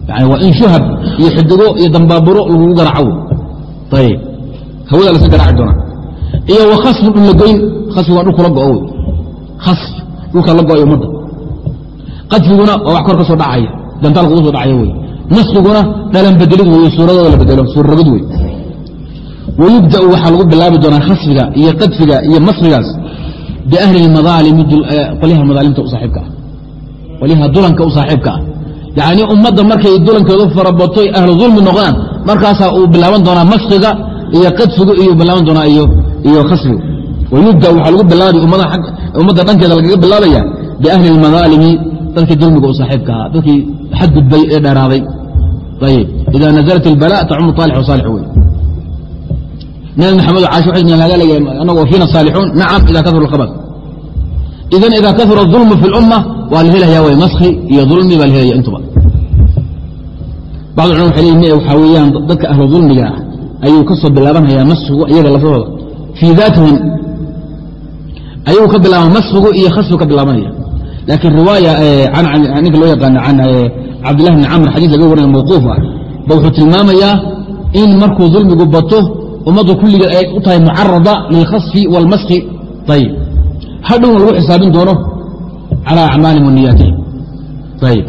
yani waa in shuhab iyo xidigo iyo dambaaburo lagugu garaco ayib hawada lasa garaaci doonaa iyo wa khasfun dhulagoyn khasfi waa dhulkula go'o wey khasf dhulka la go'ay ummadda. Qadfiguna waa wax kor ka soo dhacaya gantaal kugu soo dhacaya wey naskiguna dhalan bedelid wey suuradooda la bedelo suurrogid wey wayubda'u waxaa lagu bilaabi doonaa khasfiga iyo qadfiga iyo masrigaas biahli اmadaalimi qolyaha madaalimta u saaxiibka ah. Qolyaha dulanka u saaxiibka ah. Yacnii ummadda markay dulankeedu farabato ahlu dulmi noqdaan markaasaa uu bilaaban doonaa maskiga iyo qadfigu iyo bilaaban doonaa iyo khasfiga wayubda waxaa lagu bilaabi ummadda dhankeeda lagaga bilaabaya biahli اlmadaalimi dadkii dulmiga u saaxiibka ahaa dadkii xadgudbay ee dheeraaday ayib ida naزlat اlbala tacumu طaalix وsaalix wey nabi maxamed caashi waxay laga leeyahay anagoo fiina saalixuun nacam ida kasura alkhabas idan ida kasura الظulmu fi اlumma waa la helaya way maski iyo dulmi baa la helaya intuba bacd culama waxay leeyihin waxaa weeyaan dadka ahlu dulmiga ah ayuu ka soo bilaabanhayaa masfigu iyaga lafahooda fii daatihim ayuu ka bilaaba masfigu iyo khasfigu ka bilaabanaya laakiin riwaaya ninka loo yaqaana can cabdillahi bni camr xadiis laga warinayo mawquuf ah ba wuxuu tilmaamayaa in markuu dulmigu bato ummaddu kulligeed ay u tahay mucarada lilkhasfi waalmaski ayib hadhown lagu xisaabin doono calaa acmaalihim wa ayib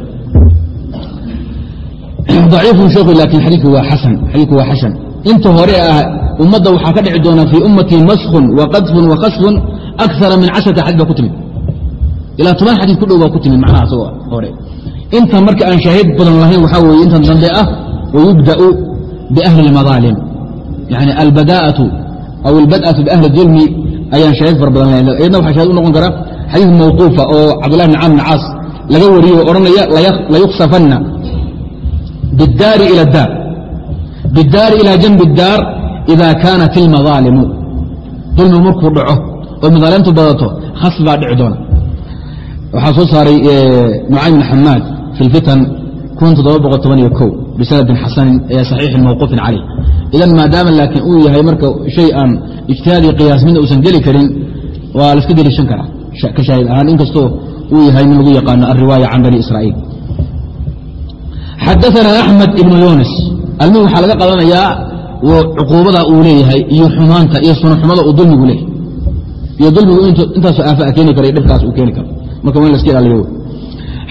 daciifun sheekhu laakiin xadiidku waa xasan xadiidku waa xashan inta hore ah ummadda waxaa ka dhici doona fii ummati maskun wa qadfun wa khasfun akara min casharati xadid ba ku timid ilaa toban xadii ku dhow baa ku timi macnaha asagoo hore. Inta marka aan shaahid badan lahayn waxaa weye intan dambe ah wayubda'u biahli اlmadaalim yani albadaa'atu aw albad'atu biahli dulmi ayaan shaahid fara badan lahayn. Ayadna waxaa shahid u noqon kara xadiid mawquufa oo cabdillah bn camr laga wariyo odhanaya layuksafanna biddaari ila daar. Biddaari ilaa janbi daar ida kaanat ilmadaalimu dulmi markuu dhaco oo madaalimtu badato khas baa dhici doona waxaa soo saaray nucaym bn xamaad fi اlfitan bisanadin xasanin ee saxiixin mawquufin caleyh. Idan maadaama laakiin uu yahay marka shay aan ijtihaadiyo qiyaasmidna uusan geli karin waa la iska deliishan karaa ka shaahid ahaan. Inkastoo uu yahay min lagu yaqaano alriwaaya can bani israa'iil. Xadaana axmed ibnu yunis. Almuhim waxaa laga qadanayaa cuquubada uu leeyahay iyo xumaanta iyo sunaxumada uu dulmigu leeyahay. Iyo dulmigu intaasoo aafa keeni kara iyo dhibkaas uu keeni karo marka waa in la iska ilaaliyo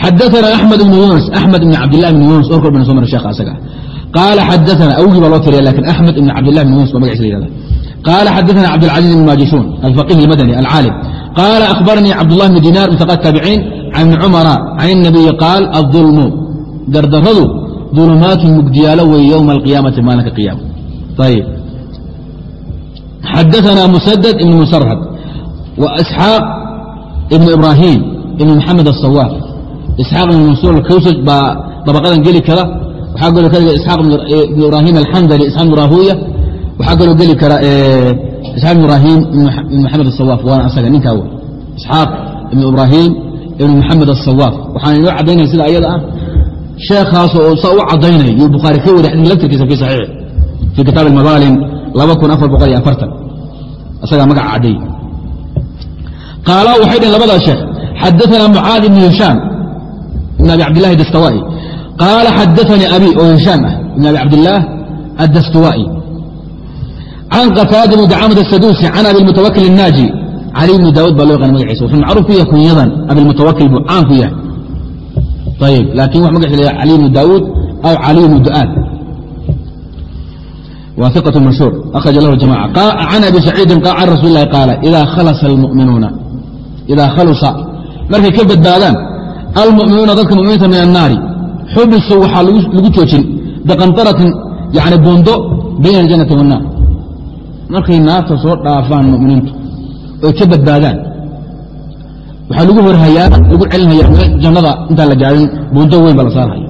xadaana axmed ibnu yunis axmed ibn cabdilah ibn yunis or kor bana so mara sheekha asaga qaala xadaana awgii baa loo tiriya lakin axmed ibn cabdilah ibn yunis ba magaciisa la yihahda qaala xadaana cabdilcaziz ibn maajishuun alfaqih almadani alcaalim qaala akhbaranii cabdullah bn dinar min aqat taabiciin can ibni cumara can الnabiyi qaal aلظulmu gardaradu ظulumaatu mugdiyaalo wey ywma alqiyaamati maalinka qiyaama ayb xadaana musadad ibn musarhad wa isxaaq ibn ibrahim ibn maxamed aلsawaaf isxaaq ibn mansuur alkawsaj baa dabaqadan geli kara. Waxaa kaloo keliga isxaaq ibn ibrahim alxandali isxaaq rahuya waxaa kaloo geli kara isxaaq ibn ibrahim ibn maxamed asawaaf waana asaga ninkaa wey. Isxaaq ibn ibrahim ibn maxamed asawaaf waxaan inoo caddaynaya sida ayada ah. Sheekhaas oo saa u caddaynay yuu bukhaari ka wari xadii laftirkiisa fi saxiix fii kitaab almadaalim isagaa magaca caddeey qaala waxay dhaheen labadaa sheekh xadaana mucaad ibn hishaam ibn abi cabdillahi dastawaai qaala xadaanii abi oo hishaam ah ibn abi cabdillaah addastuwaai can qataada bni dacaamat asaduusi can abi lmutawakil الnaaji cali bni daawud baa loo yaqana magaciisa wuxuu macruuf ku yahay kunyadan abilmutawakil buu caan ku yahay ayib laakin wax magaciisa la cali bni daawuud aw cali bni du'aad waa iqة mashhuur akhraja lahu jamaca can abi saciidin can rasuuli lahi qaala idaa khalasa almu'minuuna idaa khalusa markay ka badbaadaan almu'minuuna dadka muminiinta min annaari xubisuu waxaa lagu joojin biqantaratin yani buundo bayna aljannati waannaar markay naarta soo dhaafaan muminiintu oy ka badbaadaan waxaa lagu horhayaa lagu celinhaya jannada intaan la gaarin buundo weyn baa la saarhaya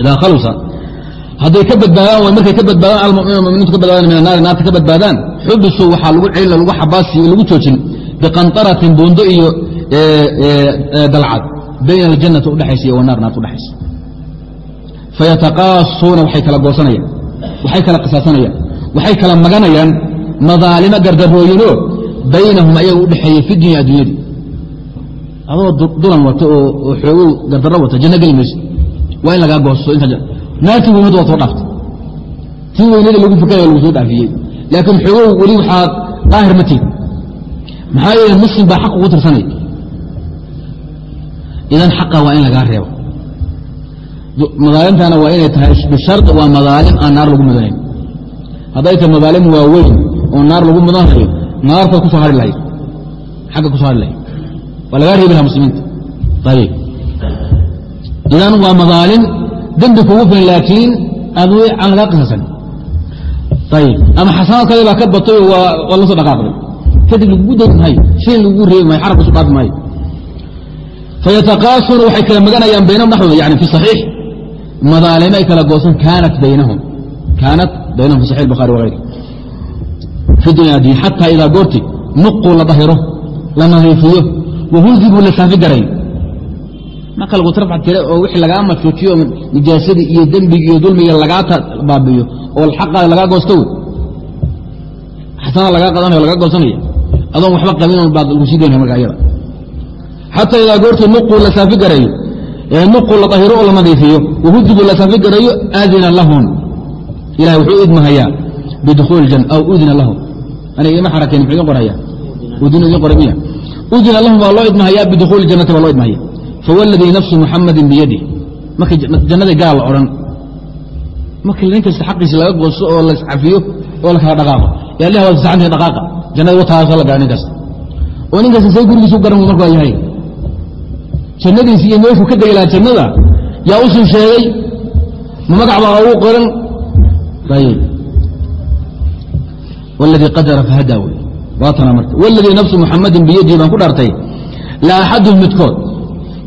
idaa khalusa hadday ka badbaadaan markay ka badbaadaan almuminuun muminiintu ka badbaadaan min annaari naarta ka badbaadaan xubisuu waxaa lagu celin lagu xabaasi lagu joojin biqantaratin buundo iyo dalcad. Bayna aljannati udhexaysa iyo wanaar naarta udhexaysa fayataqaasuuna waxay kala goosanayaan waxay kala qisaasanayaan waxay kala maganayaan madaalimo gardarooyinoo baynahum ayaga u dhexeeya fi dunya addunyadii adoo dulan wata oo xoogow gardarro wata janno geli mayso waa in lagaa goosto naartii weynadu waa soo dhaaftay. Tii weynada lagu fikaya lagu soo dhaafiyey. Laakiin xoogow weli waxaa daahir ma tiid maxaa yeele muslim baa xaq ugu tirsanaya idan xaqa waa in lagaa reebo. Madaalimtana waa inay tahay bishar waa madaalim aan naar lagu mudanayn hadday tahay madaalim waaweyn oo naar lagu mudanayo naarta ku soo hari lahayd xagga ku soo hari lahayd waa lagaa reebi laha muslimiinta. Ayib idan waa madaalim dembi kugu filan laakiin aad aan lagaa qisasan ayib ama xasanaadkadi baa ka batay waa la soo dhaqaaqday. Kadib lagugu dari maayo shay lagugu reebi maayo xarab kusu dhaafi maayo fayataqaasuuna waxay kala maganayaan baynahum dhaxdooda yani fi saxiix madaalimay kala goosan kaanat baynahum kaanat baynahum fi saxix bukhari wagayri fi dunya addunya xataa idaa goorti nuquu la dahiro la nadiifiyo wahulzibuu la saafi garay marka lagu tarfac tire oo wixii lagaa mafuujiyo nijaasadii iyo dembigii iyo dulmiga lagaa baabiyo oo xaqaada lagaa goosto wey xasana lagaa qadanaya o lagaa goosanaya adoon waxba qabin baad lagu sii daynaya marka ayada xataa idaa goortii nuquu la saafi garayo nuquu la dahiro oo la nadiifiyo wahudibu la saafi garayo aadina lahum ilahay wuxuu idmahayaa bidukhuuli janna aw udina lahum aniga ima xarakeyn muxuu idin qoraya udina idin qoray miya udina lahum waa loo idmahayaa bidukhuuli jannati waa loo idmahaya fawladii nafsu muxamadin biyadih markay jannadii gaal la odhan markii nin xaqiisa laga goosto oo la iscafiyo oo la kala dhaqaaqo yaa lih waad saxantay dhaqaaqa jannada wataasoo la gaara nin oo nin say gurigiisu garan marku yahay jannadiisi iyo meeshuu ka degi lahaa jannada. Yaa u sii sheegay ma magac baa ugu qoran? Wladii qadara fahadaa wey waatana marka. Wladii nafsu muxamadin biyadihi baan ku dhaartay la axaduhum midkood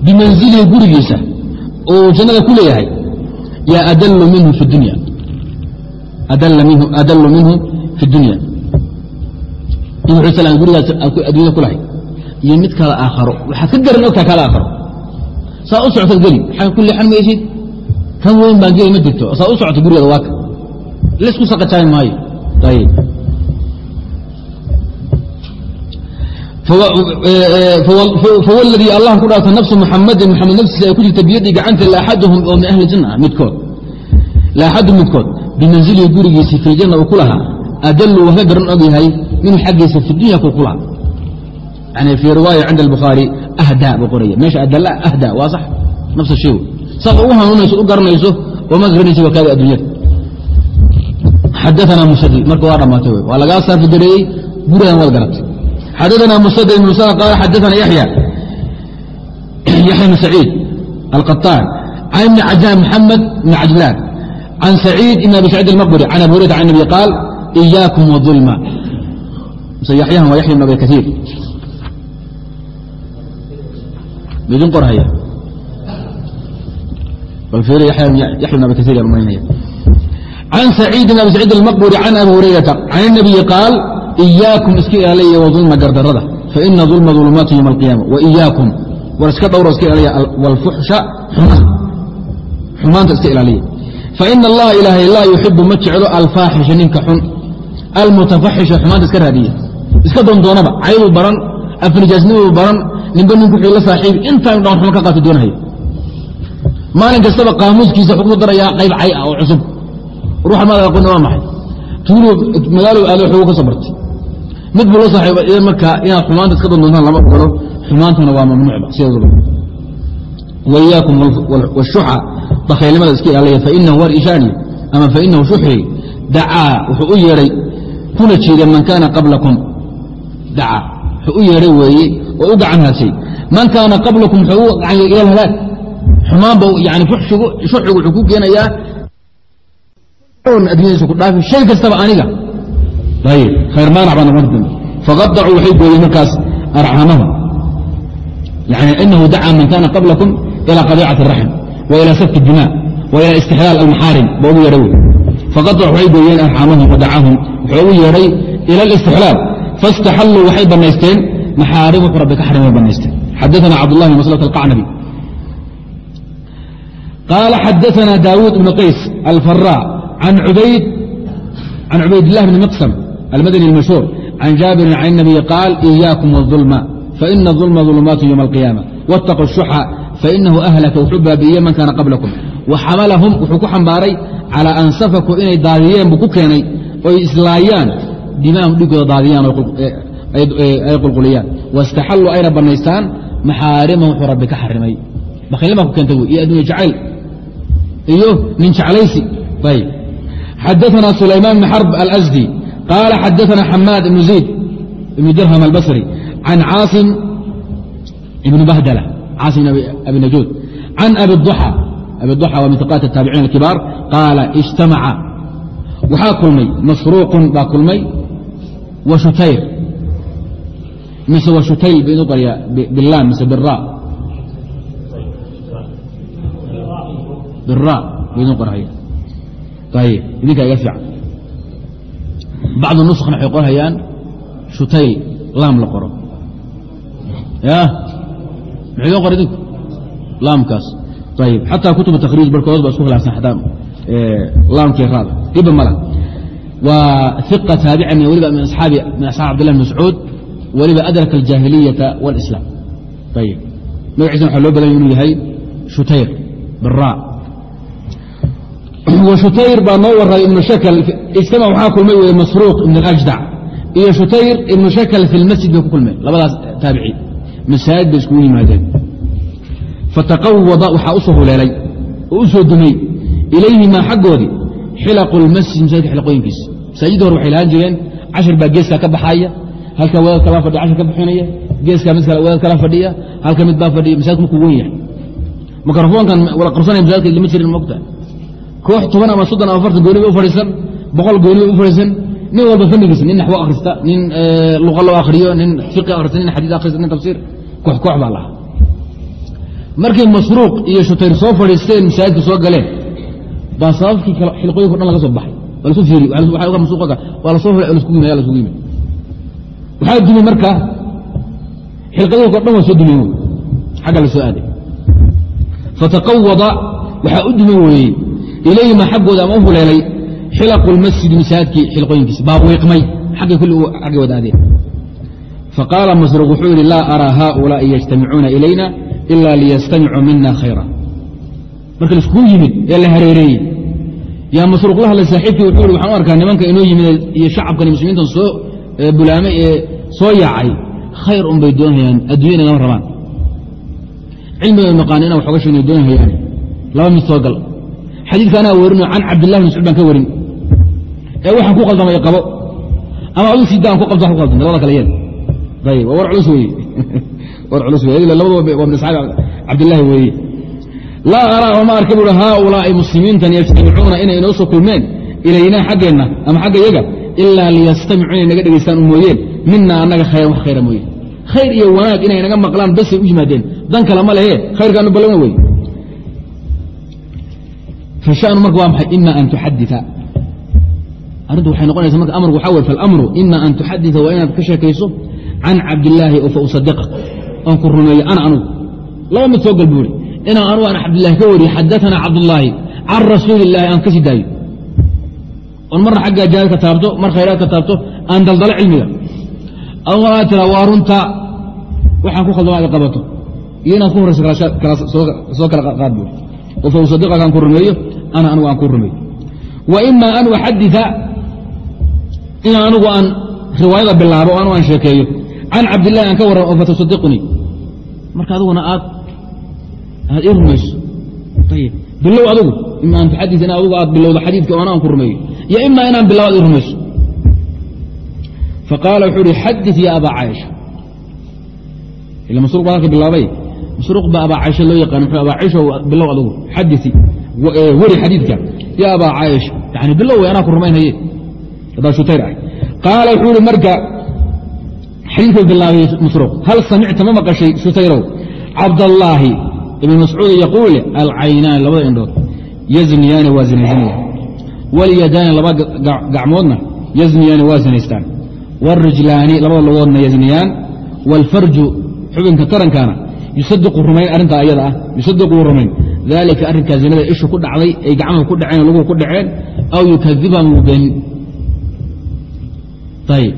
bimanzilihi gurigiisa oo jannada ku leeyahay yaa adalu minhu fi dunya. Adalu minhu fi dunya. Wuxuu sal gurigaas addunyada ku lahay. Iyo mid kale aakharo. Waxaad ka garan ogtaa kale aakharo saa u socotad geli ku leexan maysid kan weyn baan geli ma jirto. Saa u socota gurigeeda waa ka. Laysku saqajaay maayo. Fawladii allah ku dhaarta nafsu muxamadin muxamed naftiisa ay ku jirta biyadii gacanta laaxaduhum oo min ahli janna midkood. Laaxaduhum midkood. Bimanzilihi gurigiisii fi janna uu ku lahaa. Adalu waa ka garan og yahay minhu xaggiisa fi dunya ku ku lahaa yani fii riwaaya cinda albukhaari ahda buu qoraya. Meesha adala ahda waa sax. Nafsa shay saad ugu hanuunayso u garanayso oo ma garanaysa waa kaaga adduunyada. Xadaana musadid marka waa dhammaatay wey waa lagaa saafi gurigan waad garatay. Xadaana musadid ibn musa qaala xadaana yaxya yaxya bn saciid alqaطaan can ibni cajlaan maxamed ibn cajlaan can saciid ibn abi saciid almaqburi. Can abi hurayra can nabi qaal iyaakum waulma mise yaxyahan waa yaxya ibn abi kaiir midin qorhaya. Yaxya bn abi saciid almaqburi can abi hurayrata can الnabiyi qaal iyaakum iska ilaalaya wadulma gardarada faina dulma dulumaatu ywma alqiyaama waiyaakum war iska dhowro iska ilaaliya wlfuxsha xumaha xumaanta iska ilaaliya faina allaha ilaahay laa yuxibu ma jeclo alfaaxisha ninka xun. Almutafaxisha xumaanta iska raadiya iska doondoonaba cayduu baran afnijaasnimuu baran ninba ninku wuxuu la saaxiibi intaanu dhan xuma ka qaato doonahaya maalin kastaba qaamuuskiisa ku darayaa qayb cay ah oo cusub. Ruuxa maad aqooni waa maxay? Tuulu magaalow aado xoogo ka soo bartay mid buu la saaxiiba idan markaa inaad xumaanta iska doondoontaan lama ogolo xumaantuna waa mamnuucba sideedaba wiyaakum wshuxa bakhaylnimada iska ilaaliya fainahu war ishaani ama fainahu shuxi dacaa wuxuu u yeedhay kuna jiida man kaana qablakum. Dacaa wuxuu u yeedhay weeye oo u gacanhaasay man kaana qablakum wuxuu u gacan ila halaag xumaanba shucigu wuxuu ku keenayaa addunyadiisa ku dhaafi shay kastaba aniga. Ayb khayr maanac baa noqon dambe faqadacuu waxay gooyeen markaas arxamaha yani inahu dacaa man kaana qablakum ilaa qadiicati اraxm wa ilaa sadki dimaa wa ilaa istixlaal almaxaarim ba ugu yeedha wey faqadac waxay gooyeen arxaamahum wa dacaahum wuxuu ugu yeedhay ila alistixlaal faistaxalluu waxay bannaysteen maxaarim wuxuu rabbi ka xarimay banaysteen xadaثana cabdالlah bn masلة الqacnabi qaala xadaثana daawuud ibn qays alfarا can cubaydالlah bn miqsm almadni اlmashhuur can jaabirin can الnabiy qaal إiyaakum الظulma faina الظulma ظulumaat ywma القiyamة wاtaquu الshuxa fainahu ahlaka wuxuu baabi'iyey man kaana qablakum wa xamalahum wuxuu ku xambaaray calىa an safakuu inay daadiyeen buu ku keenay oy islaayaan dimaahum dhigooda daadiyaan ay qulquliyaan waاstaxalluu ayna bannaystaan maxaarimahu wuxuu rabbi ka xarimay bakhaylnima ku keentay wey iyo addunya jacayl iyo nin jeclaysi ayb xadaثna sulaymaan bn xarb alasdi qaala xadaثna xamaad ibnu zayd ibnu dirham albasri can caasim ibn bahdla caasim bn abi najuud can abi الضuxى abi الضuxى waa min iqaat الtaabiciin الkibaar qaala اجtamaca waxaa kulmay masruuqun baa kulmay wa shutayr mise wa shutayl ba inuu qaryaa bilaam mise bira bira ba inuu qarhaya ayib idinka iga fiican bacdu nuskna waxay qorhayaan shutayl laam la qoro ya? Maxay idin qor idinku laamkaas ayib xataa kutubu takhriij barkood ba isku khilaafsan xataa laamkii raada dhiba mala waa iqa taabica min weliba min asxaabi min asxaab cabdillah bn mascuud weliba adraka aljaahiliyata wاlislaam ayib magaciisana waxaa loo badanya inuu yahay shutayr bira wa shutayr baa noo waray ibnu shakl ijtamac waxaa kulmay wey masruuq ibn اlajdac iyo shutayr ibnu shakl fi lmasjid bay ku kulmeen labadaas taabici masaajid bay iskugu yimaadeen. Fataqawada waxaa u huleelay oo u soo dumay ilayhimaa xaggoodii xilaqu lmasjid masaajidka xilaqooyinkiisa. Masaajidda hore waxay lahaan jireen cashir baa geeskaa ka baxaya halka wadaad kalaa fadhiya cashir ka bixinaya geeskaa mid kale wadaad kala fadhiya halka mid baa fadhiya masaajidku markuu wen yahay mikrofoonkan wala qarsanaya masaajidka lama jirin mogta koox toban ama soddon ama afartan gooni bay u fadhiisan boqol gooni bay u fadhiisan nin walba fannigiisa nin naxwo akhrista nin luqa loo akhriyo nin fiqi akhrista nin xadiis akhrista nin tafsiir koox koox baa lahaa markay masruuq iyo shutayr soo fadhiisteen masaajidka soo galeen baa sababkii xilqooyinko dhan laga soo baxay waa lasu fiiri masuuqa waa la soo hula lasku yimid yaa lasugu yimid waxaa dumay marka xilqadooyinko dhan waa soo wey xagga la soo aaday. Fataqawada waxaa u dumay weeyey ilayhima xaggooda ama u huleelay xilaqu lmasjidi masaajidkii xilqooyinkiisa. Baa wiiqmay xaggay kulli xaggay wada aadeen masruuq wuxuu yidhi laa araa haaulaa'i yajtamicuuna ilayna ila liyastamicuu mina khayra. Marka laiskugu yimid ee la hareereeyey. Yaa masruuq la hadlay saaxiibkii wuxuu i waxaan u arkaa nimanka inoo yimid iyo shacabkan muslimiintan soo bulaamay ee soo yaacay khayr un bay doonhayaan addunya inagama rabaan. Cilmiga naqaan inaan waxoga sheegna doonhayaan laba mid soo gal. Xadiidka anaa warino can cabdillahi mascuud baan ka warin. Ee waxaan ku qaldamay qabo. Ama adu sidaan ku qabta ku qaldamay labada kale yeel ayib waa war culus weeye. [laughs] War culus weye labadaba waa min asxaabi cabdillahi weeye. Laa araa oma arka buui haaulaa'i muslimiintan yajtamicuuna inay inoo soo kulmeen ilaynaa xaggeenna ama xagga iyaga ilaa liyastamicuu inay naga dhegaystaan u mooyeen mina annaga khayran wax khayra mooye. Khayr iyo wanaag inay naga maqlaan basay u yimaadeen. Dan kale ma lehe khayrkaanu ballana wey fashanu marka waa maxay? Ima an tuxadita arrintu waxay noqonaysa marka amarku waxaa wey falamru ima an tuxadita waa inaad ka sheekayso can cabdillaahi oo fa usadiqa oon ku rumeeyo ana anugu. Laba mid soo gal buu ihi inaan anugu aan cabdillahi ka wariye xadaanaa cabdullaahi can rasuuli illaahi aan ka daayo oon marna xagga jaahid ka taabto mar khayraad ka taabto aan daldalo cilmiga amaa tira waa runta waxaan ku khaldama ad qabato. Iyo inaad ku horayso soo kala qaad buu. Oo ku rumeeyo ana anugu aan ku rumeeyo. Wa ima an uxadita in anugu aan riwaayada bilaabo o anu aan sheekeeyo. Can cabdillahi aan ka warran oo fatusadiqnii marka adiguna aad aad ii rumayso. Ayib bilow adugu. Ima an tuxadit in adugu aad bilowdo xadiidka o ana aan ku rumeeyo. Iyo ima inaan bilaabo ad ii rumayso faqaala wuxuu uhi xadit ya abaa caaisha ila masruq baa halka bilaabay masruuq baa abaa caaisha loo yaqaan wuxuu abaa caaisha bilow adugu xaditi weri xadiidka ya abaa caaisha yani bilow way anaa ku rumaynhaye hadaa shutayr ah qaala wuxuu ihi marka xadiidku bilaabay masruuq hal samicta ma maqashay shutayrow cabdallaahi ibn mascuud yaquul alcaynaan labada indhood yazniyaani waa zinaysanaya walyadaani laba gacmoodna yazniyaani waa zinaystaan wاrijlaani labada lugoodna yazniyaan wاlfarju xubinka tarankaana yusadiqu rumayn arrintaa ayada ah yusadiqu rumayn dalika arrinkaa zinada ishu ku dhacday ay gacmaha ku dhaceen laguhu ku dhaceen aw yukadiban wuu beenin ayb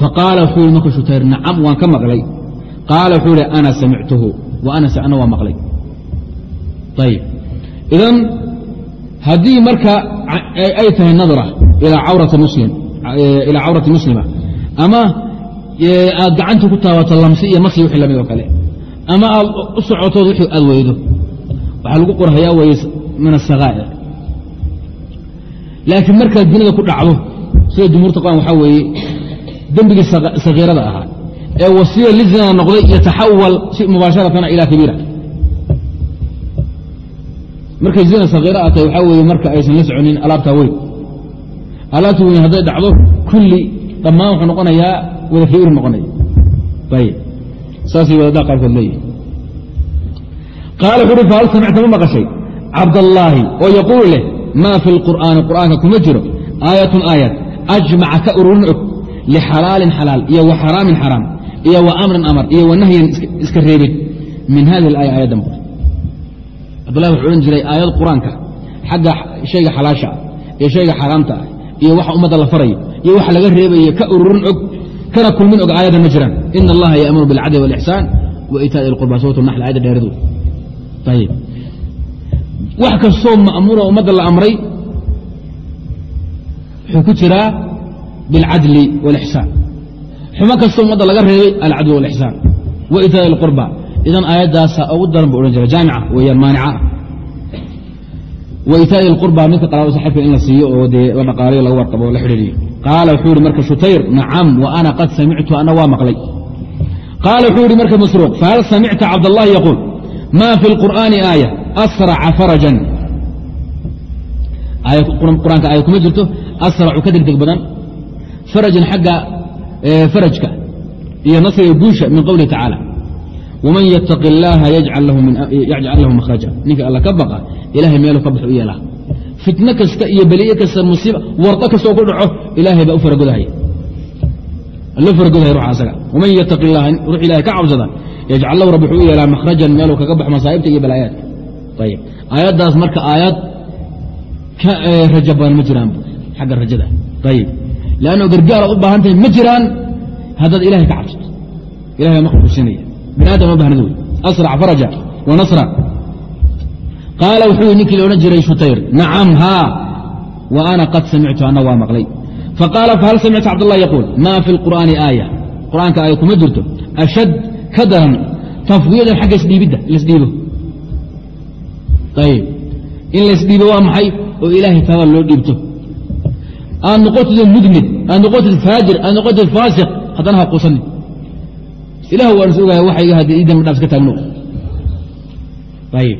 faqaala wuxuu yihi marka shutayr nacam waan ka maqlay qaala wuxuu ihi ana samictuhu wa ana ana waa maqlay ayb idan haddii marka ay tahay nadra ilaa cawrati muslim ilaa cawrati muslima. Ama aad gacanta ku taabato lamsi iyo masi wixii la mid oo kale. Ama aad u socotood wixii aad weydo. Waxaa lagu qorhayaa weye min asakaa'ir laakiin markaad dinada ku dhacdo sida jumhuurta qaan waxaa weeye dembigii sakiirada ahaa ee wasiila lizina noqday yataxawal mubaasharatana ilaa kabiira. Markay zina sakiira a tahay waxaa weeye marka aysan la soconin alaabtaa weyn alaabta weyn hadday dhacdo kulli dhammaan wuxuu noqonayaa wada kabiir noqonaya. Ayb saasay wadadaa qaarkood leeyihi qaala wuxu uhi fahal samicta ma maqashay? Cabdallaahi oo yaquul leh maa fi lqur'aani qur'aanka kuma jiro. Aayatun aayad. Ajmaca ka ururin og. Lixalaalin xalaal iyo wa xaraamin xaraam iyo wa amrin amar iyo wa nahyin iska reebid min hadi alaaya aayaddan bur cabdullahi wuxuu odhan jiray aayad qur'aanka xagga shayga xalaasha ah iyo shayga xaaraamta ah iyo waxa ummadda la farayo iyo waxa laga reebayo ka ururin og kana kulmin og aayadda ma jiraan ina allaha yaamuru bilcadli wاlixsaan wa itaa'i اlqurba suuratu naxl aayadda dheeradu ayib wax kastoo ma'muura ummadda la amray wuxuu ku jiraa bilcadli wاlixsaan xumo kastoo ummadda laga reebay alcadl wاlixsaan wa itaa'i اlqurba idan aayaddaasa ugu daran bu odhan jira jaamica weeyaan maanica ah wa itaa'i اlqurba midka qaraabo saxibka in la siiyo oo dee la dhaqaalayo laga warqabo o la xidhiiriyo qaala wuxuu yihi marka shutayr nacam wa ana qad samictu ana waa maqlay qaala wuxuu yihi marka masruuq fahal samicta cabdallahi yaquul ma fi اlqur'aani aaya asraca farajan qur'aanka aaya kuma jirto asracu ka degdeg badan farajan xagga farajka iyo nasriga guusha min qowlihi tacaala waman yataqi اllaha yajcal lahu makhraja ninka alla ka baqa ilahay meelu ka baxo u yeelaa fitno kasta iyo beliye kasta musiiba wardo kastoo ku dhaco ilaahay baa u faragodahaya loo faragodahaya ruuxa asaga waman yataqi illaha ruux ilahay ka cabsada yajcal lahu rabbi wuxuu u yeelaa makhrajan meeluu kaga baxo masaa'ibta iyo balaayaadka ayib aayaddaas marka aayad ka raja badan ma jiraan xagga rajada ayib leanno gargaar aad u baahan tahay ma jiraan haddaad ilahay ka cabsato ilahay baa marka binaadam ma bahnid wey. Asrac faraja wanasra qaala wuxuu ninkii la odhan jiray shutayr. Nacam haa. Wa ana qad samictu ana waa maqlay. Faqaala fahal samicta cabdاllah yaquul? Maa fi اlqur'aani aaya. Qur'aanka aaya kuma jirto. Ashad ka daran tafwiidan xagga isdhiibidda lasdhiibo ayb in laysdhiibo waa maxay? Oo ilaahay taaba loo dhiibto. Aad noqotid mudnid aad noqotid faajir aad noqotid faasiq haddana ha quusanin ilah waan is ogaya waxayga haddii ii dambi dhaaf iska taagno ayib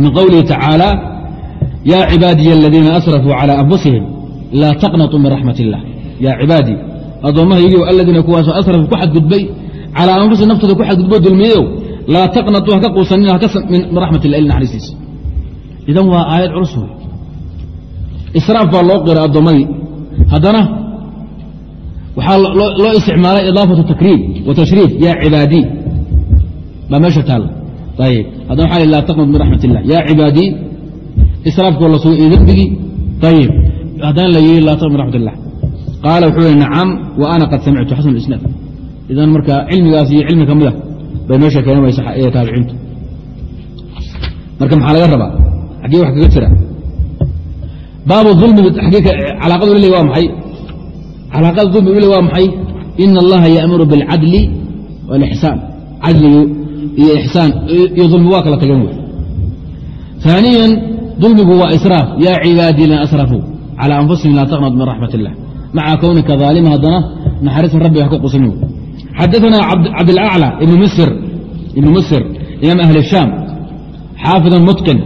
min qwlihi tacaalى ya cibaadiya aladiina asrafuu calى anfusihim laa taqnaطuu min raxmat اllah ya cibaadii addoommahaygiiw aladiina kuwaasoo asrafuu ku xadgudbay calىa anfusihim naftooda ku xadgudbo dulmiyeyow laa taqnaطuu haka quusanin min raxmat illah il naxariistiisa idan waa aayad culus wey israaf baa loo qiray addoommadii haddana waxaa loo isticmaalay idaafatu takriim wa tashriif ya cibaadii baa meesha taalla ayib haddana waxa laa taqnad min raxmat illah yaa cibaadii israafkoo la sugo iyo dembigii ayib haddana la yihi laa taqnad min raxmat illah qaala wuxuu yihi nacam wa ana qad samictu xasan isnaad idan marka cilmigaas iyo cilmi ka mida bay meesha way taabiciintu marka maxaa laga rabaa xaggee wax kaga jira baabu ulmi calaaqadu lile waa maxay calaaqada dulmi ule waa maxay ina allaha yaamuru biاlcadli wاlixsaan cadligu iyo ixsaan iyo dulmi waa kala tagan wey ثaaniya dulmigu waa israaf yaa cibaadii lan asrafuu calى anfusihim laa taqnad min raxmat الlah maca kownika ظaalima haddana naxariista rabbiga ha ka qusin xadaثna cabdاlأclى ibn misr imaam ahli الsham xaafid mutqin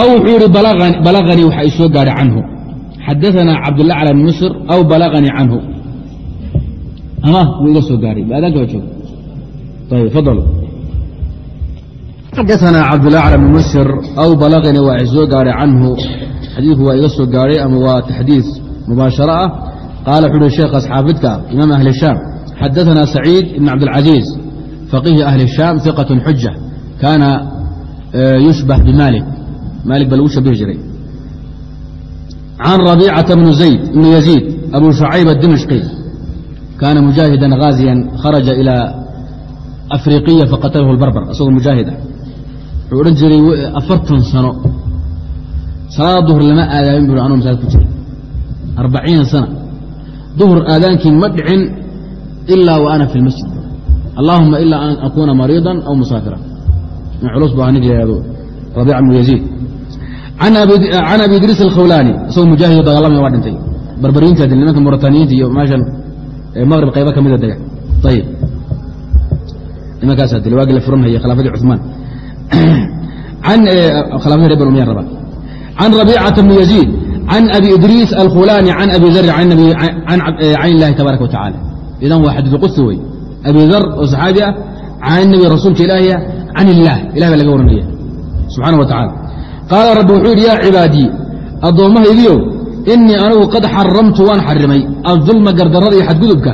aw wuxuu yihi balaganii waxa i soo gaadhay canhu xadaثna cabdالأclى bn misr aw balaganii canhu ama wuu iga soo gaadhay aadaanka baa jooga ayb fadlu xadaثna cabdالأclى bn misr aw balaganii waa i soo gaadhay canhu xadiiku waa iga soo gaadhay ama waa taxdiiث mubaasharo ah qaala wuxu uhi sheekhaas xaafidka imaam ahli الsham xadaثna saciid ibn cabdالcaزيiz faqihi ahli الsham ثiqaة xuja kaana yushbax bimalik malik ba lagu shabihi jiray can rabiicata bn zayd ibn yaziid abu shucayb adimashqi kaana mujaahidan ghaasiyan kharaja ilى afriqiya faqatalahu اlbarbar isagoo mujaahid ah wuxuu odhan jiray afartan sano salaada duhr lama aadaamin bu anuu masaajid ku jira arbaciina sana duhr aadaankii ma dhicin ilaa wa ana fi lmasjid allahuma ilaa an akuuna mariidan aw musaafira culus ba nig yihahdo rabiic bnu yaziid can abi idriis alkhawlaani isagoo mujaahid dagaalamaya waa dhintay barbariinta nimanka murataniyiinta iyo meeshan maqrib qaybo ka mida dega ayib nimankaasaa dila waagi la furanhaya khilaafadii cumaan khilaafadii reer banu raba can rabiicata bni yaziid can abi idriis alkhulaani can abi zari can illahi tabaaraka wa idan waa xadiidu qudsi wey abi dar oo saxaabi ah can nabi rasuulka ilaahiya can illaah ilah baa laga waranaya subxaana wa tacala qaala rabbi wuxuu yidhi yaa cibaadii addoommahaygiiow inii anigu qad xaramtu waan xarimay adulma gardarrada iyo xadgudubka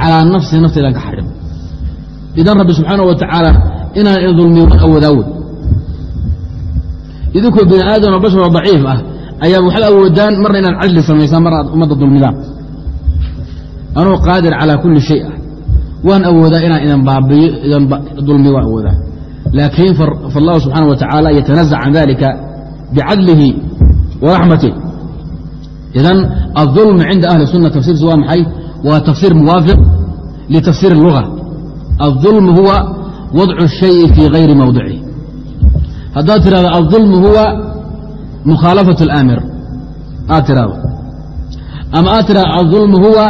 calaa nafsi naftaydaan ka xarimay idan rabbi subxaana wa tacaala inaan in dulmiyo man awoodaa wey idinkoo bini aadamo basharoo daciif ah ayaa waxaad awoodaan marna inaad cadli samaysaan marna aad ummadda dulmidaan anuu qaadir calaa kulli shay ah waan awoodaa inaan idan baabiyo idan dulmiyo waan awoodaa laakiin faallahu subxaana wa yatanazac can dalika bicadlihi wa raxmatih idan aلظulm cinda ahli الsuna tafsirkiis waa maxay waa tafsir muwaafiq litafsir اlluga aلظulm huwa wadcu الشhayi fii غayri mawdicih haddaad tirahdo aلظulm huwa mukhaalafaة اlaamir aad tirahdo ama aad tirahdo aلظulm huwa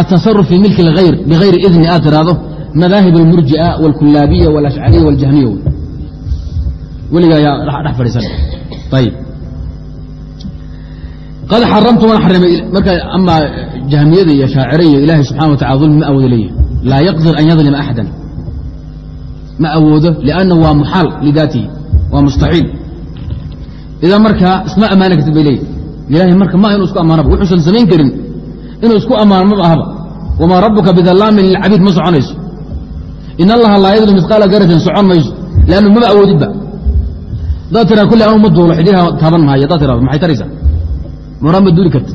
atasaruf fii milki اlghayr bغayri idni aad tirahdo madaahib اlmurji'a wاlkulaabiya wاlashcariya wاljahmiya weligaa yaa dhex fadhiisan qad xaramtu waan xarimay marka ama jahmiyada iyo shaacira iyo ilaahay subxana wa tacala dulmi ma awoodo leeyahy laa yaqdir an yadlima axadan ma awoodo lianna waa muxaal lidaatihi waa mustaxiil idan markaa isma ammaani kartid bay leeyihi ilahay marka ma inuu isku ammaanaba wuxuusan samayn karin inuu isku ammaano maba ahaba wamaa rabuka bidallaamin lilcabiid ma soconayso in allaha laa yadlim midqaala daratin socon mayso leannu maba awoodidba hadaad tiraa kulli anu ma duulo xidhiha taaban maayo hadaad tirado maxay taraysaa? Maraan ma duuli karta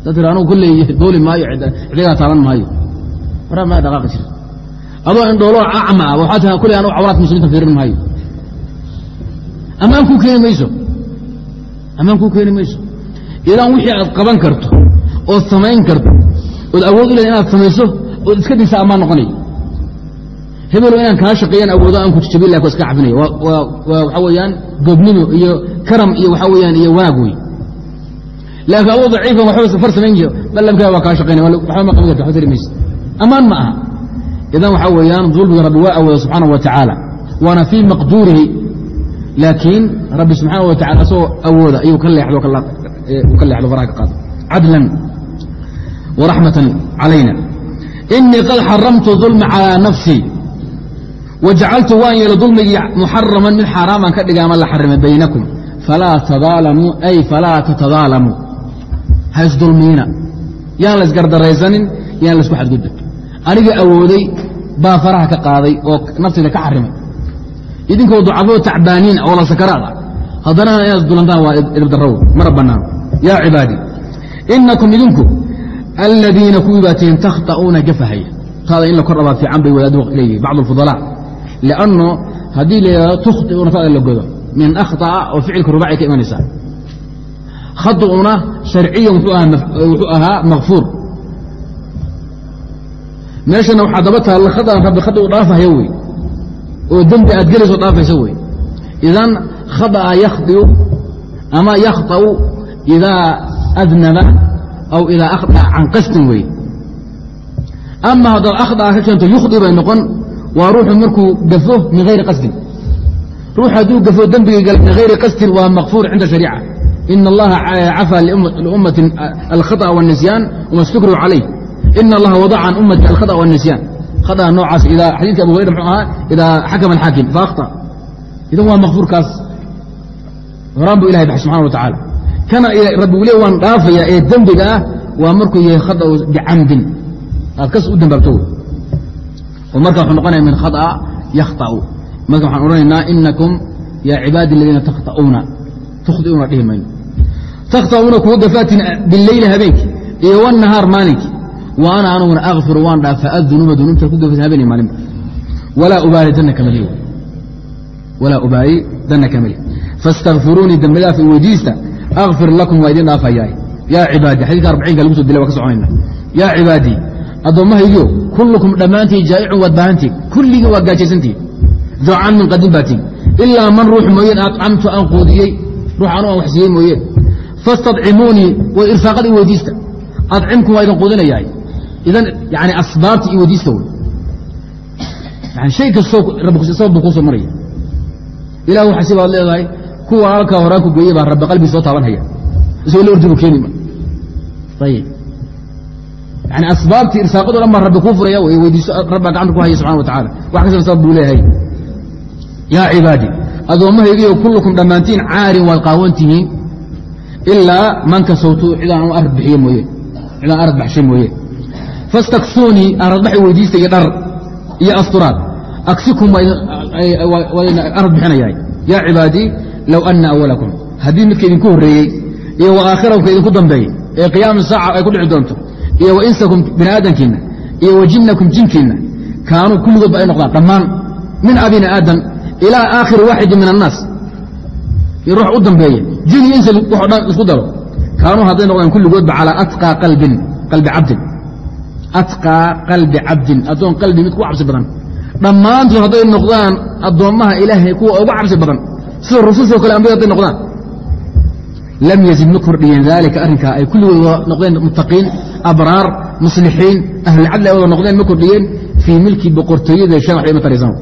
hadaad tira anugu kulley duuli maayo xidhigaa taaban maayo. Maraan maa dhaqaaqi jira adoo indhooloo acma ah waxaa tiraa kulley anugu cawraadka muslimiinta fiirin maayo. Ammaan kuu keeni mayso? Ammaan kuu keeni mayso? Idan wixii aad qaban karto ood samayn karto ood awood u leed inaad samayso ood iska daysa ammaan noqonaya hebelo inaan kaa shaqeeyaan awoodo aan kujabin lah iska cafinaya waa waxaa weeyaan goobnimo iyo karam iyo waxaa weyaan iyo wanaag wey laakiin adoo daciifan waxba far samayn ballamkaa waa kaa shaqaynaya waxba ma qaban karta waxba tari maysa ammaan ma aha. Idan waxaa weeyaan dulmiga rabbi waa awooda subxaana wa tacaala. Waana fii maqduurihi. Laakiin rabbi subxaana wa asagoo awooda ayuu ka leexdo ka leexdo faraha ka qaado. Cadlan wa raxmatan calayna. Inii qad xaramtu dulma calaa nafsii wajacaltu waan yeelo dulmigii muxaraman mid xaaraaman ka dhiga ama la xarimay baynakum falaa tadaalamuu ay falaa tatadaalamuu ha isdulmiina yaan la isgardaraysanin yaan la xadgudbin aniga awooday baa faraha ka qaaday oo naftayda ka xarimay idinkoo ducafoo tacbaaniin oo la sakaraad ah haddana inaad dulantaan waa idibdarrow mara bannaan yaa cibaadii inakum idinku aladiina kuwii baa tihiin takhta'uuna gafahaya taada in la kor dhabaa fiican bay wadaadu leeyihi bacd alfudalaa lianno haddii la tukhti'uuna taada la godo min akhطa'a oo ficilka rubaaci ka imanaysaa khad'una sharciyan wuxuu ahaa makfuur meeshana waxaa daba taalla khadan rabbi khada u dhaafahaya wey oo dembi aad gelayso dhaafaysa wey idan khada'a yakhdiu ama yakhta'u idaa adnaba aw idaa akhda'a can qasdin wey ama haddaad akhda'a ka keento yukhdi bay noqon waa ruuxu markuu gafo min hayri qasdin ruux hadduu gafo dembiga gala min hayri qasdin waa makfuur cinda shariica ina allaha cafaa liummati alkhaطأ wالnisyaan wma stukriu calayh ina allaha wadaca can ummati alkhaطأ wالnisyaan khaطأ noocaas xadiidka abu hurayra mxuu ahaa idaa xakama alxaakim faakطأ idan waa makfuurkaas horaan buu ilahay baxay subxana wa tacaala kana rabbi ule waan dhaafaya ee dembiga ah waa markuu yahay khaطأu bicamdin aad kas u dembaabto oo marka wuxuu noqonaya min khaطأ yakhta'u marka waxaan odhanaynaa inakum yaa cibaadi aladiina takhta'uuna tukhdiuuna dhihi mayno takhta'uuna kuwa gafaatin bileyli habeenkii iyo wanahaar maalinkii wa ana anuguna akfiru waan dhaafa adunuuba dunuubta ku gafaysan habeen maalinba walaa ubaali danna kamali walaa ubaali danna kamali faاstakfiruunii dembi dhaaf weydiista akfir lakum waa idin dhaafayaa yaa cibaadi xadidka arbiciinka lagu so dilay waa ka soconayna yaa cibaadii addoommahaygiyo kullukum dhammaantii jaa'icun waad baahantiin kulligii waa gaajaysantihin joocan min qadin baatiin ilaa man ruux mooyeen acamtu aan quudiyey ruux anu aan wax siiyey mooyeen. Fastadcimuunii way irsaaqada i weydiista adcimkum waa idin quudinayahay idan yani asbaabta i weydiista wey yani shay kastoo sabab buu kuusoo maraya. Ilah waxasi baad leedahay kuwa halkaa horaan ku geeyey baa rabbi qalbii soo taabanhaya isagoo la ordi buu keeni ayib yani asbaabtii irsaaqado dhan baa rabbi kuu furaya w weydiiso rabbaa gacanta ku haya subxana wa tacala wax kastaba sabab buu leeyahay. Yaa cibaadi addoommahaygiyo kullukum dhammaantiin caarin waad qaawan tihiin ilaa man kasawtu cidaan arad bixiye mooye cidaan arad baxshay mooye. Fastaksuunii aradbaxi weydiista iyo dhar iyo asturaad. Agsikum waa idin arad bixinayahay. Yaa cibaadii low ana awalakum haddii midka idinku horreeyey iyo wa aakhirakum ka idinku dambeeyey ee qiyaama saaca ay ku dhici doonto iyo wa insakum bini aadamkiinna iyo wa jinnakum jinkiinna kaanuu kulligoodba ay noqdaan dhammaan min abina aadam ilaa aakhiri waaxidin min annaas. Ruux u dambeeya jin iyo insi waxo dhan isku daro kaanuu hadday noqdaan kulligoodba calaa atqaa qalbin qalbi cabdin. Atqaa qalbi cabdin addoon qalbi mid ku cabsi badan. Dhammaantood hadday noqdaan addoommaha ilaahay kuwa uga cabsi badan sida rususoo kale ambiyada hadday noqdaan. Lam yazid ma kordhiyeen daalika arrinkaa ay kulligood noqdeen muttaqiin abraar muslixiin ahlulcadli ay wada noqdeen ma kordhiyeen fii milki boqortooyada shan waxbay ma taraysaan